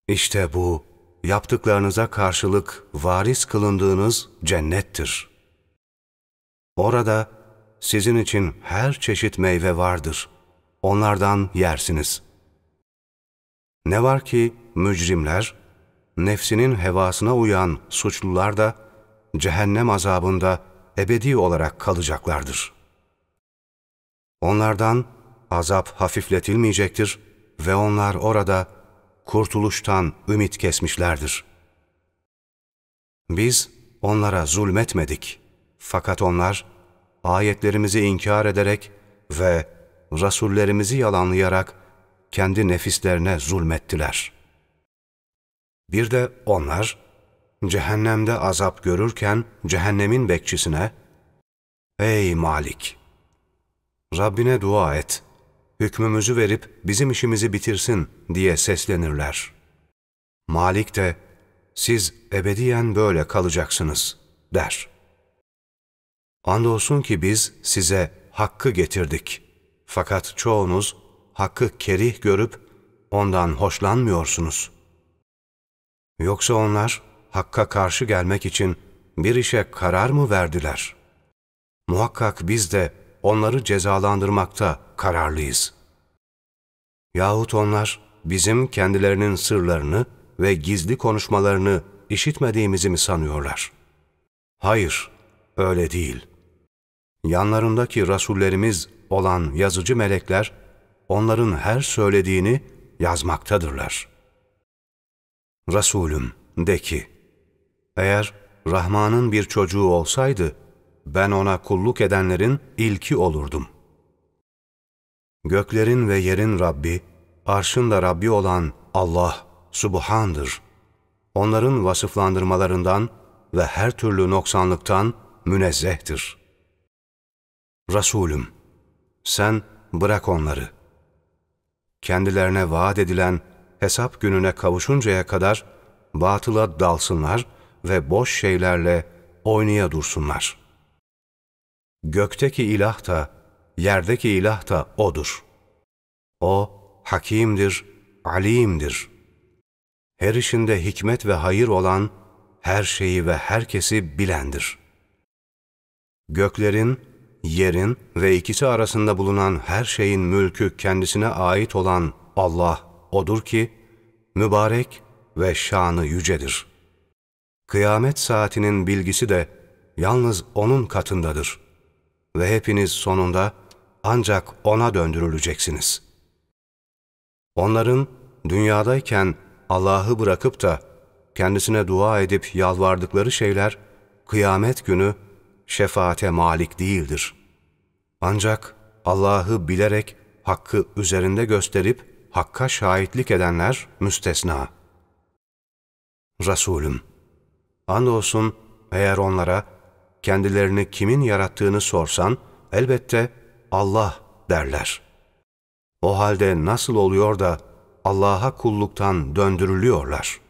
İşte bu, yaptıklarınıza karşılık varis kılındığınız cennettir. Orada sizin için her çeşit meyve vardır. Onlardan yersiniz. Ne var ki mücrimler, nefsinin hevasına uyan suçlular da cehennem azabında ebedi olarak kalacaklardır. Onlardan azap hafifletilmeyecektir ve onlar orada kurtuluştan ümit kesmişlerdir. Biz onlara zulmetmedik. Fakat onlar ayetlerimizi inkar ederek ve rasullerimizi yalanlayarak kendi nefislerine zulmettiler. Bir de onlar cehennemde azap görürken cehennemin bekçisine Ey Malik! Rabbine dua et, hükmümüzü verip bizim işimizi bitirsin diye seslenirler. Malik de siz ebediyen böyle kalacaksınız der. Andolsun ki biz size hakkı getirdik. Fakat çoğunuz hakkı kerih görüp ondan hoşlanmıyorsunuz. Yoksa onlar hakka karşı gelmek için bir işe karar mı verdiler? Muhakkak biz de onları cezalandırmakta kararlıyız. Yahut onlar bizim kendilerinin sırlarını ve gizli konuşmalarını işitmediğimizi mi sanıyorlar? Hayır, öyle değil. Yanlarındaki rasullerimiz olan yazıcı melekler, onların her söylediğini yazmaktadırlar. Resulüm de ki, eğer Rahman'ın bir çocuğu olsaydı, ben ona kulluk edenlerin ilki olurdum. Göklerin ve yerin Rabbi, arşın da Rabbi olan Allah, Subhan'dır. Onların vasıflandırmalarından ve her türlü noksanlıktan münezzehtir. Resulüm, sen bırak onları. Kendilerine vaat edilen hesap gününe kavuşuncaya kadar batıla dalsınlar ve boş şeylerle oynaya dursunlar. Gökteki ilah da, yerdeki ilah da O'dur. O, hakimdir, alimdir. Her işinde hikmet ve hayır olan, her şeyi ve herkesi bilendir. Göklerin, yerin ve ikisi arasında bulunan her şeyin mülkü kendisine ait olan Allah odur ki, mübarek ve şanı yücedir. Kıyamet saatinin bilgisi de yalnız O'nun katındadır. Ve hepiniz sonunda ancak O'na döndürüleceksiniz. Onların dünyadayken Allah'ı bırakıp da kendisine dua edip yalvardıkları şeyler kıyamet günü şefaate malik değildir. Ancak Allah'ı bilerek hakkı üzerinde gösterip Hakka şahitlik edenler müstesna. Resulüm, andolsun eğer onlara kendilerini kimin yarattığını sorsan, elbette Allah derler. O halde nasıl oluyor da Allah'a kulluktan döndürülüyorlar?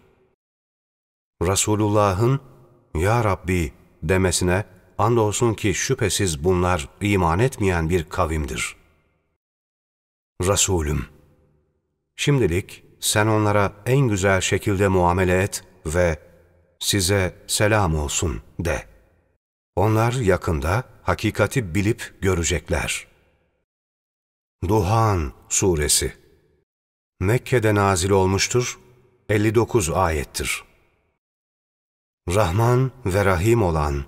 Resulullah'ın Ya Rabbi demesine andolsun ki şüphesiz bunlar iman etmeyen bir kavimdir. Resulüm, şimdilik sen onlara en güzel şekilde muamele et ve size selam olsun de. Onlar yakında hakikati bilip görecekler. Duhan Suresi Mekke'de nazil olmuştur, 59 ayettir. Rahman ve Rahim olan,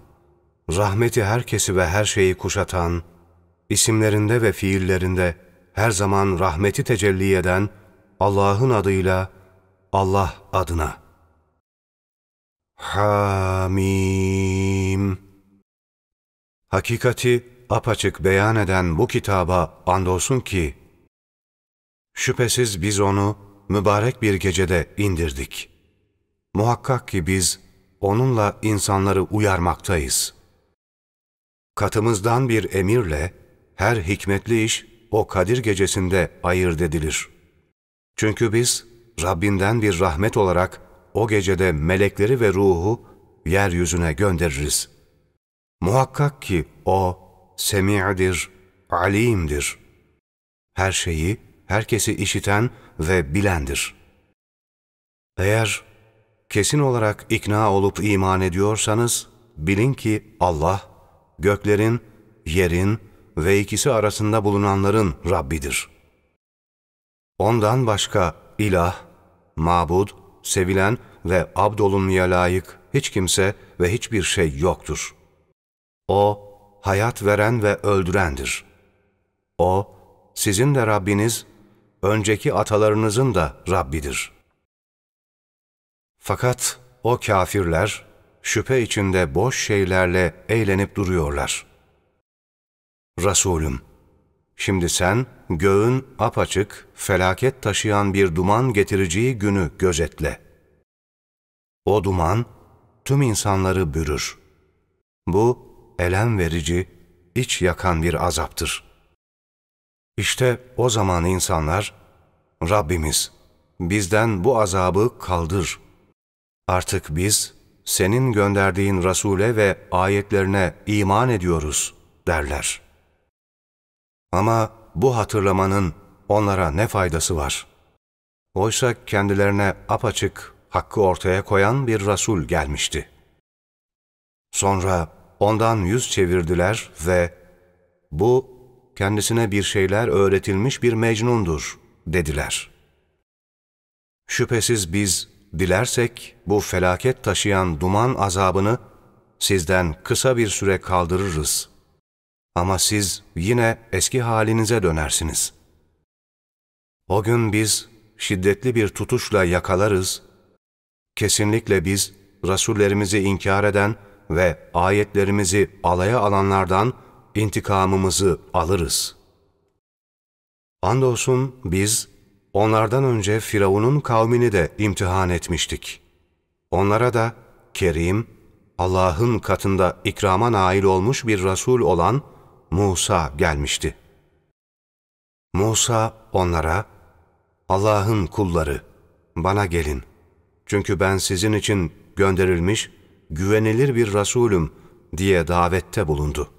rahmeti herkesi ve her şeyi kuşatan, isimlerinde ve fiillerinde her zaman rahmeti tecelli eden Allah'ın adıyla, Allah adına. Hamim Hakikati apaçık beyan eden bu kitaba andolsun ki, şüphesiz biz onu mübarek bir gecede indirdik. Muhakkak ki biz onunla insanları uyarmaktayız. Katımızdan bir emirle her hikmetli iş o Kadir gecesinde ayırt edilir. Çünkü biz Rabbinden bir rahmet olarak o gecede melekleri ve ruhu yeryüzüne göndeririz. Muhakkak ki O semi'dir, alimdir. Her şeyi, herkesi işiten ve bilendir. Eğer kesin olarak ikna olup iman ediyorsanız, bilin ki Allah, göklerin, yerin ve ikisi arasında bulunanların Rabbidir. Ondan başka ilah, mabud, sevilen ve abdolunmaya layık hiç kimse ve hiçbir şey yoktur. O, hayat veren ve öldürendir. O, sizin de Rabbiniz, önceki atalarınızın da Rabbidir. Fakat o kafirler, şüphe içinde boş şeylerle eğlenip duruyorlar. Resulüm, şimdi sen göğün apaçık, felaket taşıyan bir duman getireceği günü gözetle. O duman tüm insanları bürür. Bu elem verici, iç yakan bir azaptır. İşte o zaman insanlar, Rabbimiz bizden bu azabı kaldır. Artık biz senin gönderdiğin Resul'e ve ayetlerine iman ediyoruz derler. Ama bu hatırlamanın onlara ne faydası var? Oysa kendilerine apaçık hakkı ortaya koyan bir Resul gelmişti. Sonra ondan yüz çevirdiler ve bu kendisine bir şeyler öğretilmiş bir mecnundur dediler. Şüphesiz biz dilersek bu felaket taşıyan duman azabını sizden kısa bir süre kaldırırız. Ama siz yine eski halinize dönersiniz. O gün biz şiddetli bir tutuşla yakalarız. Kesinlikle biz Rasullerimizi inkar eden ve ayetlerimizi alaya alanlardan intikamımızı alırız. Andolsun biz onlardan önce Firavun'un kavmini de imtihan etmiştik. Onlara da Kerim, Allah'ın katında ikrama nail olmuş bir Resul olan Musa gelmişti. Musa onlara, Allah'ın kulları, bana gelin. Çünkü ben sizin için gönderilmiş, güvenilir bir Resulüm diye davette bulundu.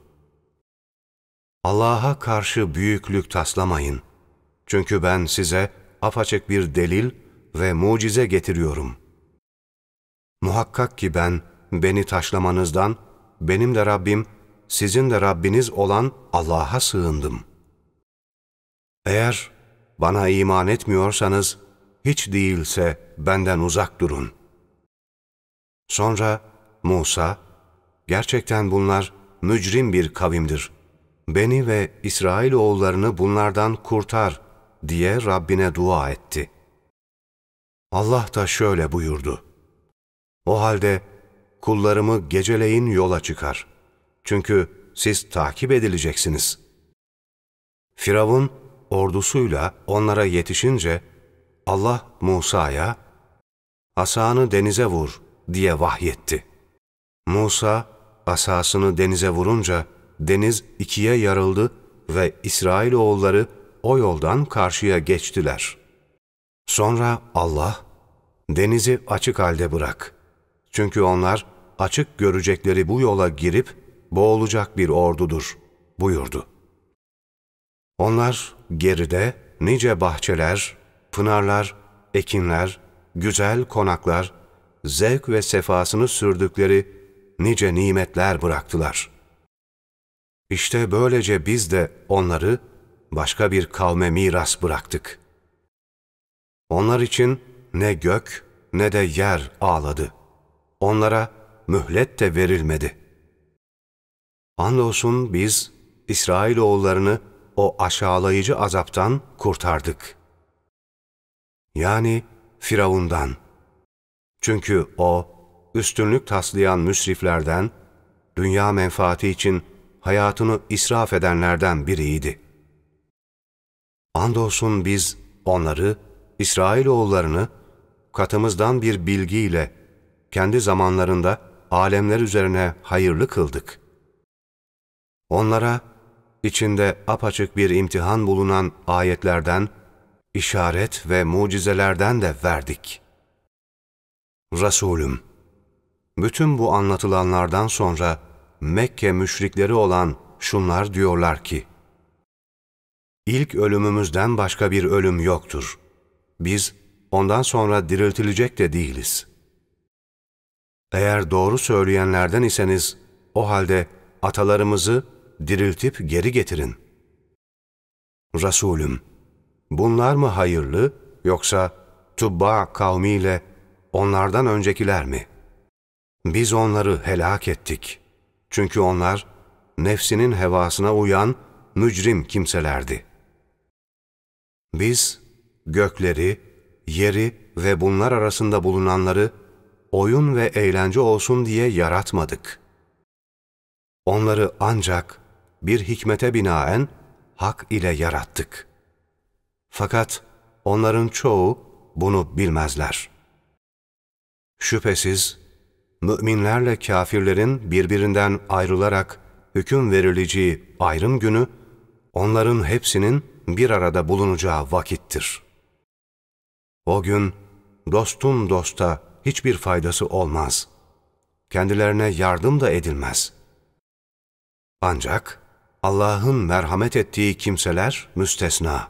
Allah'a karşı büyüklük taslamayın. Çünkü ben size apaçık bir delil ve mucize getiriyorum. Muhakkak ki ben beni taşlamanızdan, benim de Rabbim, sizin de Rabbiniz olan Allah'a sığındım. Eğer bana iman etmiyorsanız, hiç değilse benden uzak durun. Sonra Musa, gerçekten bunlar mücrim bir kavimdir. Beni ve İsrail oğullarını bunlardan kurtar diye Rabbine dua etti. Allah da şöyle buyurdu. O halde kullarımı geceleyin yola çıkar. Çünkü siz takip edileceksiniz. Firavun ordusuyla onlara yetişince Allah Musa'ya asanı denize vur diye vahyetti. Musa asasını denize vurunca deniz ikiye yarıldı ve İsrail oğulları o yoldan karşıya geçtiler. Sonra Allah, denizi açık halde bırak. Çünkü onlar açık görecekleri bu yola girip boğulacak bir ordudur buyurdu. Onlar geride nice bahçeler, pınarlar, ekinler, güzel konaklar, zevk ve sefasını sürdükleri nice nimetler bıraktılar. İşte böylece biz de onları başka bir kavme miras bıraktık. Onlar için ne gök ne de yer ağladı. Onlara mühlet de verilmedi. Andolsun biz İsrailoğullarını o aşağılayıcı azaptan kurtardık. Yani Firavundan. Çünkü o, üstünlük taslayan müsriflerden, dünya menfaati için hayatını israf edenlerden biriydi. Andolsun biz onları, İsrailoğullarını, katımızdan bir bilgiyle, kendi zamanlarında alemler üzerine hayırlı kıldık. Onlara, içinde apaçık bir imtihan bulunan ayetlerden, işaret ve mucizelerden de verdik. Resulüm, bütün bu anlatılanlardan sonra Mekke müşrikleri olan şunlar diyorlar ki, İlk ölümümüzden başka bir ölüm yoktur. Biz ondan sonra diriltilecek de değiliz. Eğer doğru söyleyenlerden iseniz, o halde atalarımızı diriltip geri getirin. Resulüm, bunlar mı hayırlı yoksa Tubba kavmiyle onlardan öncekiler mi? Biz onları helak ettik. Çünkü onlar nefsinin hevasına uyan mücrim kimselerdi. Biz gökleri, yeri ve bunlar arasında bulunanları oyun ve eğlence olsun diye yaratmadık. Onları ancak bir hikmete binaen hak ile yarattık. Fakat onların çoğu bunu bilmezler. Şüphesiz müminlerle kafirlerin birbirinden ayrılarak hüküm verileceği ayrım günü, onların hepsinin bir arada bulunacağı vakittir. O gün dostun dosta hiçbir faydası olmaz. kendilerine yardım da edilmez. Ancak Allah'ın merhamet ettiği kimseler müstesna.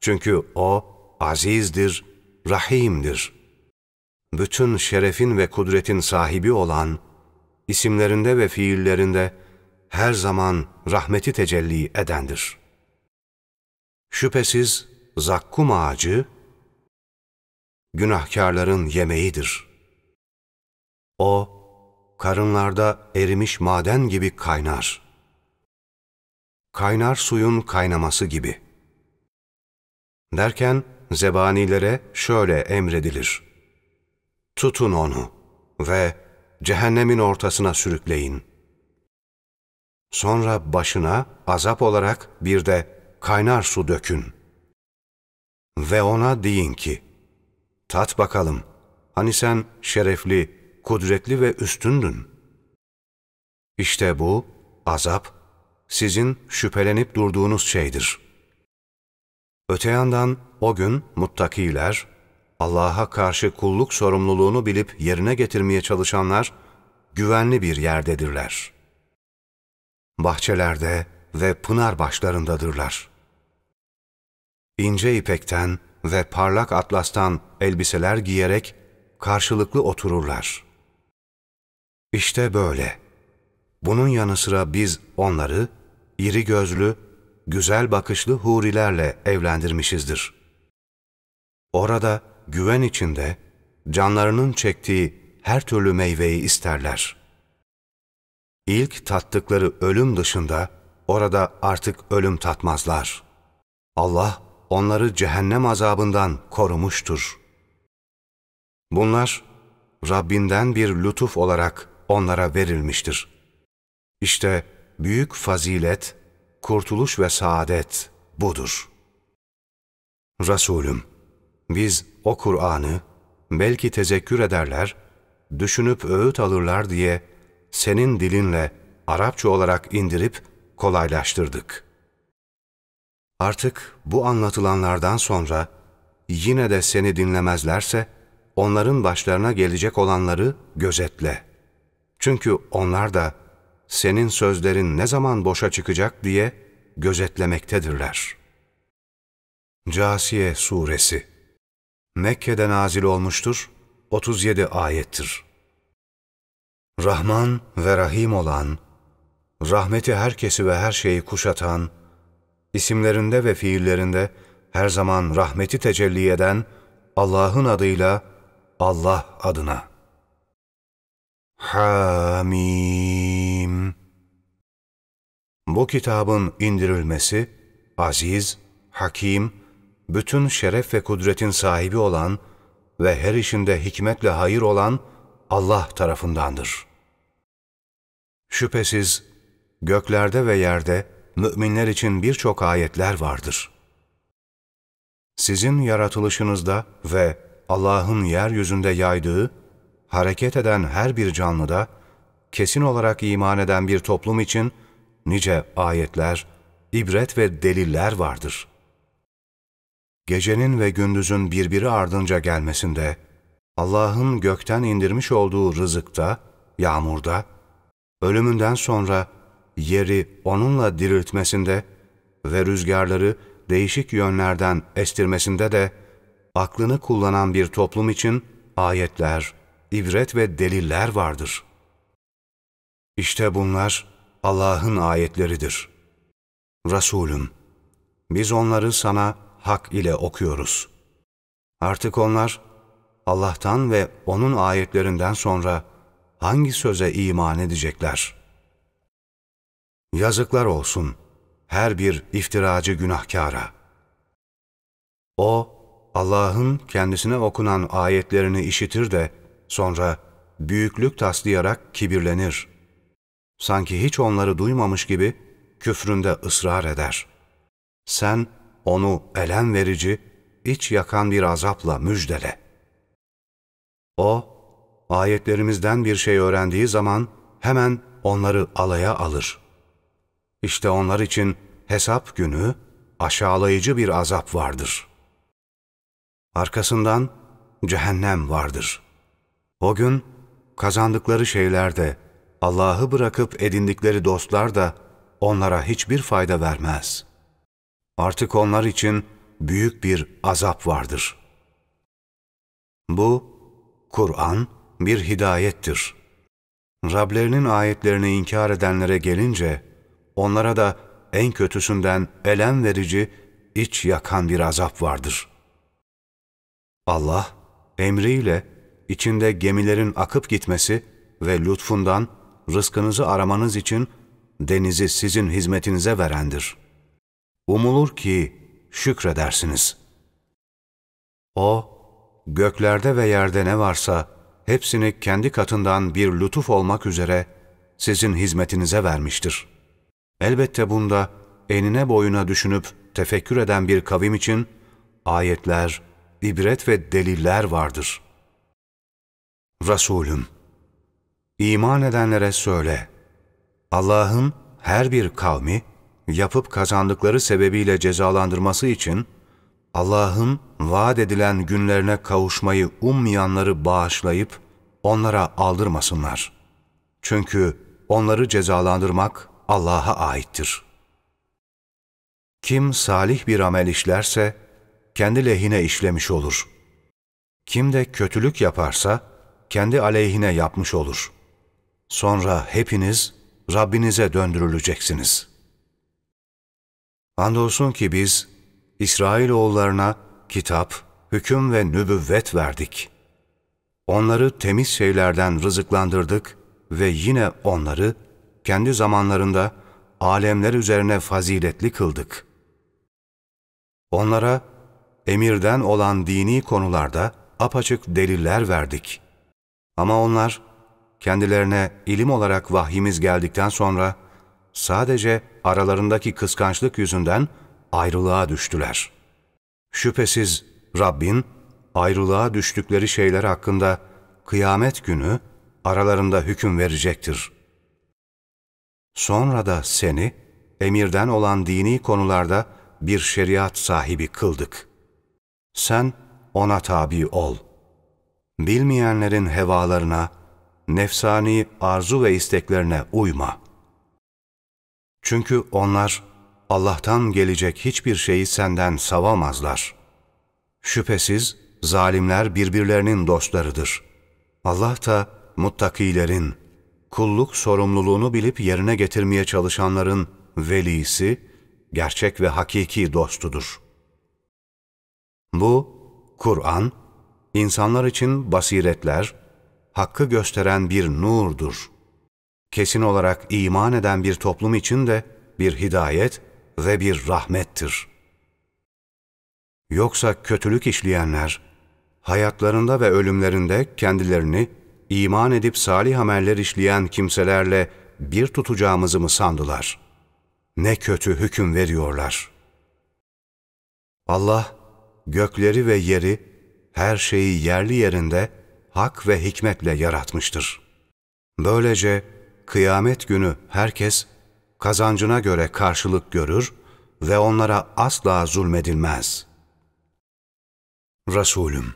Çünkü O azizdir, rahimdir. Bütün şerefin ve kudretin sahibi olan, isimlerinde ve fiillerinde her zaman rahmeti tecelli edendir. Şüphesiz zakkum ağacı, günahkarların yemeğidir. O, karınlarda erimiş maden gibi kaynar. Kaynar suyun kaynaması gibi. Derken zebanilere şöyle emredilir. Tutun onu ve cehennemin ortasına sürükleyin. Sonra başına azap olarak bir de kaynar su dökün. Ve ona deyin ki, tat bakalım, hani sen şerefli, kudretli ve üstündün. İşte bu, azap, sizin şüphelenip durduğunuz şeydir. Öte yandan o gün muttakiler, Allah'a karşı kulluk sorumluluğunu bilip yerine getirmeye çalışanlar, güvenli bir yerdedirler. Bahçelerde ve pınar başlarındadırlar. İnce ipekten ve parlak atlastan elbiseler giyerek karşılıklı otururlar. İşte böyle. Bunun yanı sıra biz onları iri gözlü, güzel bakışlı hurilerle evlendirmişizdir. Orada güven içinde canlarının çektiği her türlü meyveyi isterler. İlk tattıkları ölüm dışında orada artık ölüm tatmazlar. Allah onları cehennem azabından korumuştur. Bunlar Rabbinden bir lütuf olarak onlara verilmiştir. İşte büyük fazilet, kurtuluş ve saadet budur. Resulüm, biz o Kur'an'ı belki tezekkür ederler, düşünüp öğüt alırlar diye senin dilinle Arapça olarak indirip kolaylaştırdık. Artık bu anlatılanlardan sonra yine de seni dinlemezlerse onların başlarına gelecek olanları gözetle. Çünkü onlar da senin sözlerin ne zaman boşa çıkacak diye gözetlemektedirler. Casiye Suresi Mekke'de nazil olmuştur, 37 ayettir. Rahman ve Rahim olan, rahmeti herkesi ve her şeyi kuşatan, isimlerinde ve fiillerinde her zaman rahmeti tecelli eden Allah'ın adıyla Allah adına. Hamim Bu kitabın indirilmesi, aziz, hakim, bütün şeref ve kudretin sahibi olan ve her işinde hikmetle hayır olan Allah tarafındandır. Şüphesiz göklerde ve yerde müminler için birçok ayetler vardır. Sizin yaratılışınızda ve Allah'ın yeryüzünde yaydığı, hareket eden her bir canlıda, kesin olarak iman eden bir toplum için nice ayetler, ibret ve deliller vardır. Gecenin ve gündüzün birbiri ardınca gelmesinde, Allah'ın gökten indirmiş olduğu rızıkta, yağmurda, ölümünden sonra yeri onunla diriltmesinde ve rüzgarları değişik yönlerden estirmesinde de aklını kullanan bir toplum için ayetler, ibret ve deliller vardır. İşte bunlar Allah'ın ayetleridir. Resulüm, biz onları sana hak ile okuyoruz. Artık onlar Allah'tan ve O'nun ayetlerinden sonra hangi söze iman edecekler? Yazıklar olsun her bir iftiracı günahkara. O, Allah'ın kendisine okunan ayetlerini işitir de sonra büyüklük taslayarak kibirlenir. Sanki hiç onları duymamış gibi küfründe ısrar eder. Sen onu elem verici, iç yakan bir azapla müjdele. O, ayetlerimizden bir şey öğrendiği zaman hemen onları alaya alır. İşte onlar için hesap günü aşağılayıcı bir azap vardır. Arkasından cehennem vardır. O gün kazandıkları şeyler de, Allah'ı bırakıp edindikleri dostlar da onlara hiçbir fayda vermez. Artık onlar için büyük bir azap vardır. Bu, Kur'an bir hidayettir. Rablerinin ayetlerini inkar edenlere gelince, onlara da en kötüsünden elem verici, iç yakan bir azap vardır. Allah, emriyle içinde gemilerin akıp gitmesi ve lütfundan rızkınızı aramanız için denizi sizin hizmetinize verendir. Umulur ki şükredersiniz. O, göklerde ve yerde ne varsa hepsini kendi katından bir lütuf olmak üzere sizin hizmetinize vermiştir. Elbette bunda enine boyuna düşünüp tefekkür eden bir kavim için ayetler, ibret ve deliller vardır. Resulüm, iman edenlere söyle, Allah'ın her bir kavmi yapıp kazandıkları sebebiyle cezalandırması için Allah'ın vaat edilen günlerine kavuşmayı ummayanları bağışlayıp onlara aldırmasınlar. Çünkü onları cezalandırmak Allah'a aittir. Kim salih bir amel işlerse kendi lehine işlemiş olur. Kim de kötülük yaparsa kendi aleyhine yapmış olur. Sonra hepiniz Rabbinize döndürüleceksiniz. Andolsun ki biz İsrailoğullarına kitap, hüküm ve nübüvvet verdik. Onları temiz şeylerden rızıklandırdık ve yine onları kendi zamanlarında alemler üzerine faziletli kıldık. Onlara emirden olan dini konularda apaçık deliller verdik. Ama onlar kendilerine ilim olarak vahyimiz geldikten sonra sadece aralarındaki kıskançlık yüzünden ayrılığa düştüler. Şüphesiz Rabbin ayrılığa düştükleri şeyler hakkında kıyamet günü aralarında hüküm verecektir. Sonra da seni emirden olan dini konularda bir şeriat sahibi kıldık. Sen ona tabi ol. Bilmeyenlerin hevalarına, nefsani arzu ve isteklerine uyma. Çünkü onlar Allah'tan gelecek hiçbir şeyi senden savamazlar. Şüphesiz zalimler birbirlerinin dostlarıdır. Allah da muttakilerin, kulluk sorumluluğunu bilip yerine getirmeye çalışanların velisi, gerçek ve hakiki dostudur. Bu, Kur'an, insanlar için basiretler, hakkı gösteren bir nurdur. Kesin olarak iman eden bir toplum için de bir hidayet ve bir rahmettir. Yoksa kötülük işleyenler, hayatlarında ve ölümlerinde kendilerini iman edip salih ameller işleyen kimselerle bir tutacağımızı mı sandılar? Ne kötü hüküm veriyorlar. Allah, gökleri ve yeri, her şeyi yerli yerinde hak ve hikmetle yaratmıştır. Böylece kıyamet günü herkes kazancına göre karşılık görür ve onlara asla zulmedilmez. Resulüm,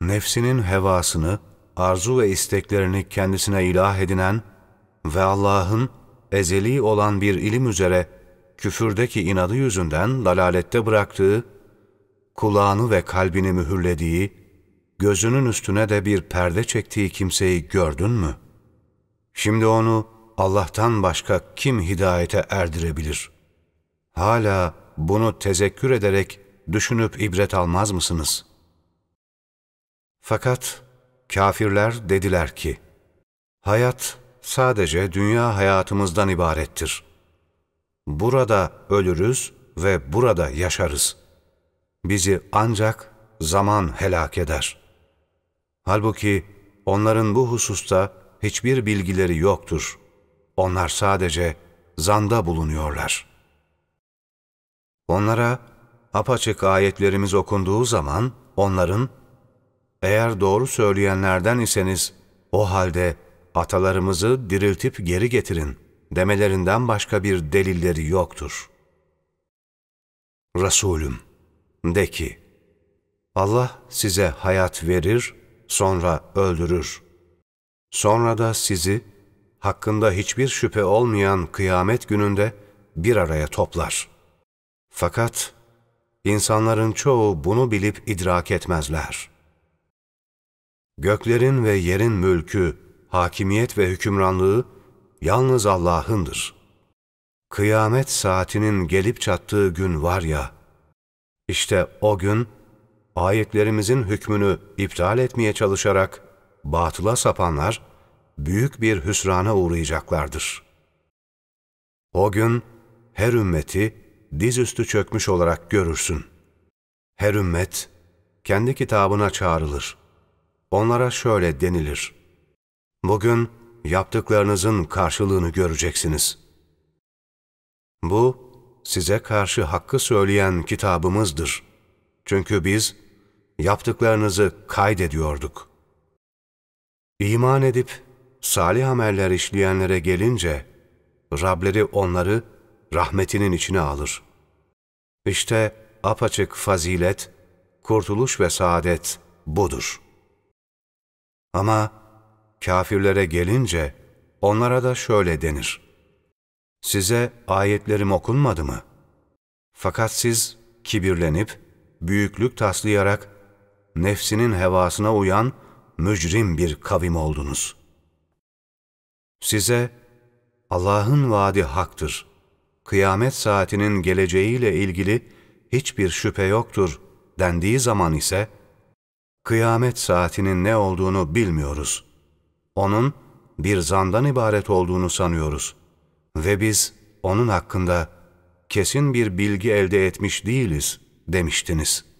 nefsinin hevasını, arzu ve isteklerini kendisine ilah edinen ve Allah'ın ezeli olan bir ilim üzere küfürdeki inadı yüzünden dalalette bıraktığı, kulağını ve kalbini mühürlediği, gözünün üstüne de bir perde çektiği kimseyi gördün mü? Şimdi onu Allah'tan başka kim hidayete erdirebilir? Hala bunu tezekkür ederek düşünüp ibret almaz mısınız? Fakat kafirler dediler ki, hayat sadece dünya hayatımızdan ibarettir. Burada ölürüz ve burada yaşarız. Bizi ancak zaman helak eder. Halbuki onların bu hususta hiçbir bilgileri yoktur. Onlar sadece zanda bulunuyorlar. Onlara apaçık ayetlerimiz okunduğu zaman onların eğer doğru söyleyenlerden iseniz o halde atalarımızı diriltip geri getirin demelerinden başka bir delilleri yoktur. Resulüm, de ki, Allah size hayat verir, sonra öldürür. Sonra da sizi hakkında hiçbir şüphe olmayan kıyamet gününde bir araya toplar. Fakat insanların çoğu bunu bilip idrak etmezler. Göklerin ve yerin mülkü, hakimiyet ve hükümranlığı yalnız Allah'ındır. Kıyamet saatinin gelip çattığı gün var ya, işte o gün ayetlerimizin hükmünü iptal etmeye çalışarak batıla sapanlar büyük bir hüsrana uğrayacaklardır. O gün her ümmeti dizüstü çökmüş olarak görürsün. Her ümmet kendi kitabına çağrılır. Onlara şöyle denilir. Bugün yaptıklarınızın karşılığını göreceksiniz. Bu, size karşı hakkı söyleyen kitabımızdır. Çünkü biz yaptıklarınızı kaydediyorduk. İman edip salih ameller işleyenlere gelince, Rableri onları rahmetinin içine alır. İşte apaçık fazilet, kurtuluş ve saadet budur. Ama kafirlere gelince onlara da şöyle denir. Size ayetlerim okunmadı mı? Fakat siz kibirlenip, büyüklük taslayarak, nefsinin hevasına uyan mücrim bir kavim oldunuz. Size Allah'ın vaadi haktır. Kıyamet saatinin geleceğiyle ilgili hiçbir şüphe yoktur dendiği zaman ise, kıyamet saatinin ne olduğunu bilmiyoruz. Onun bir zandan ibaret olduğunu sanıyoruz. Ve biz onun hakkında kesin bir bilgi elde etmiş değiliz demiştiniz.''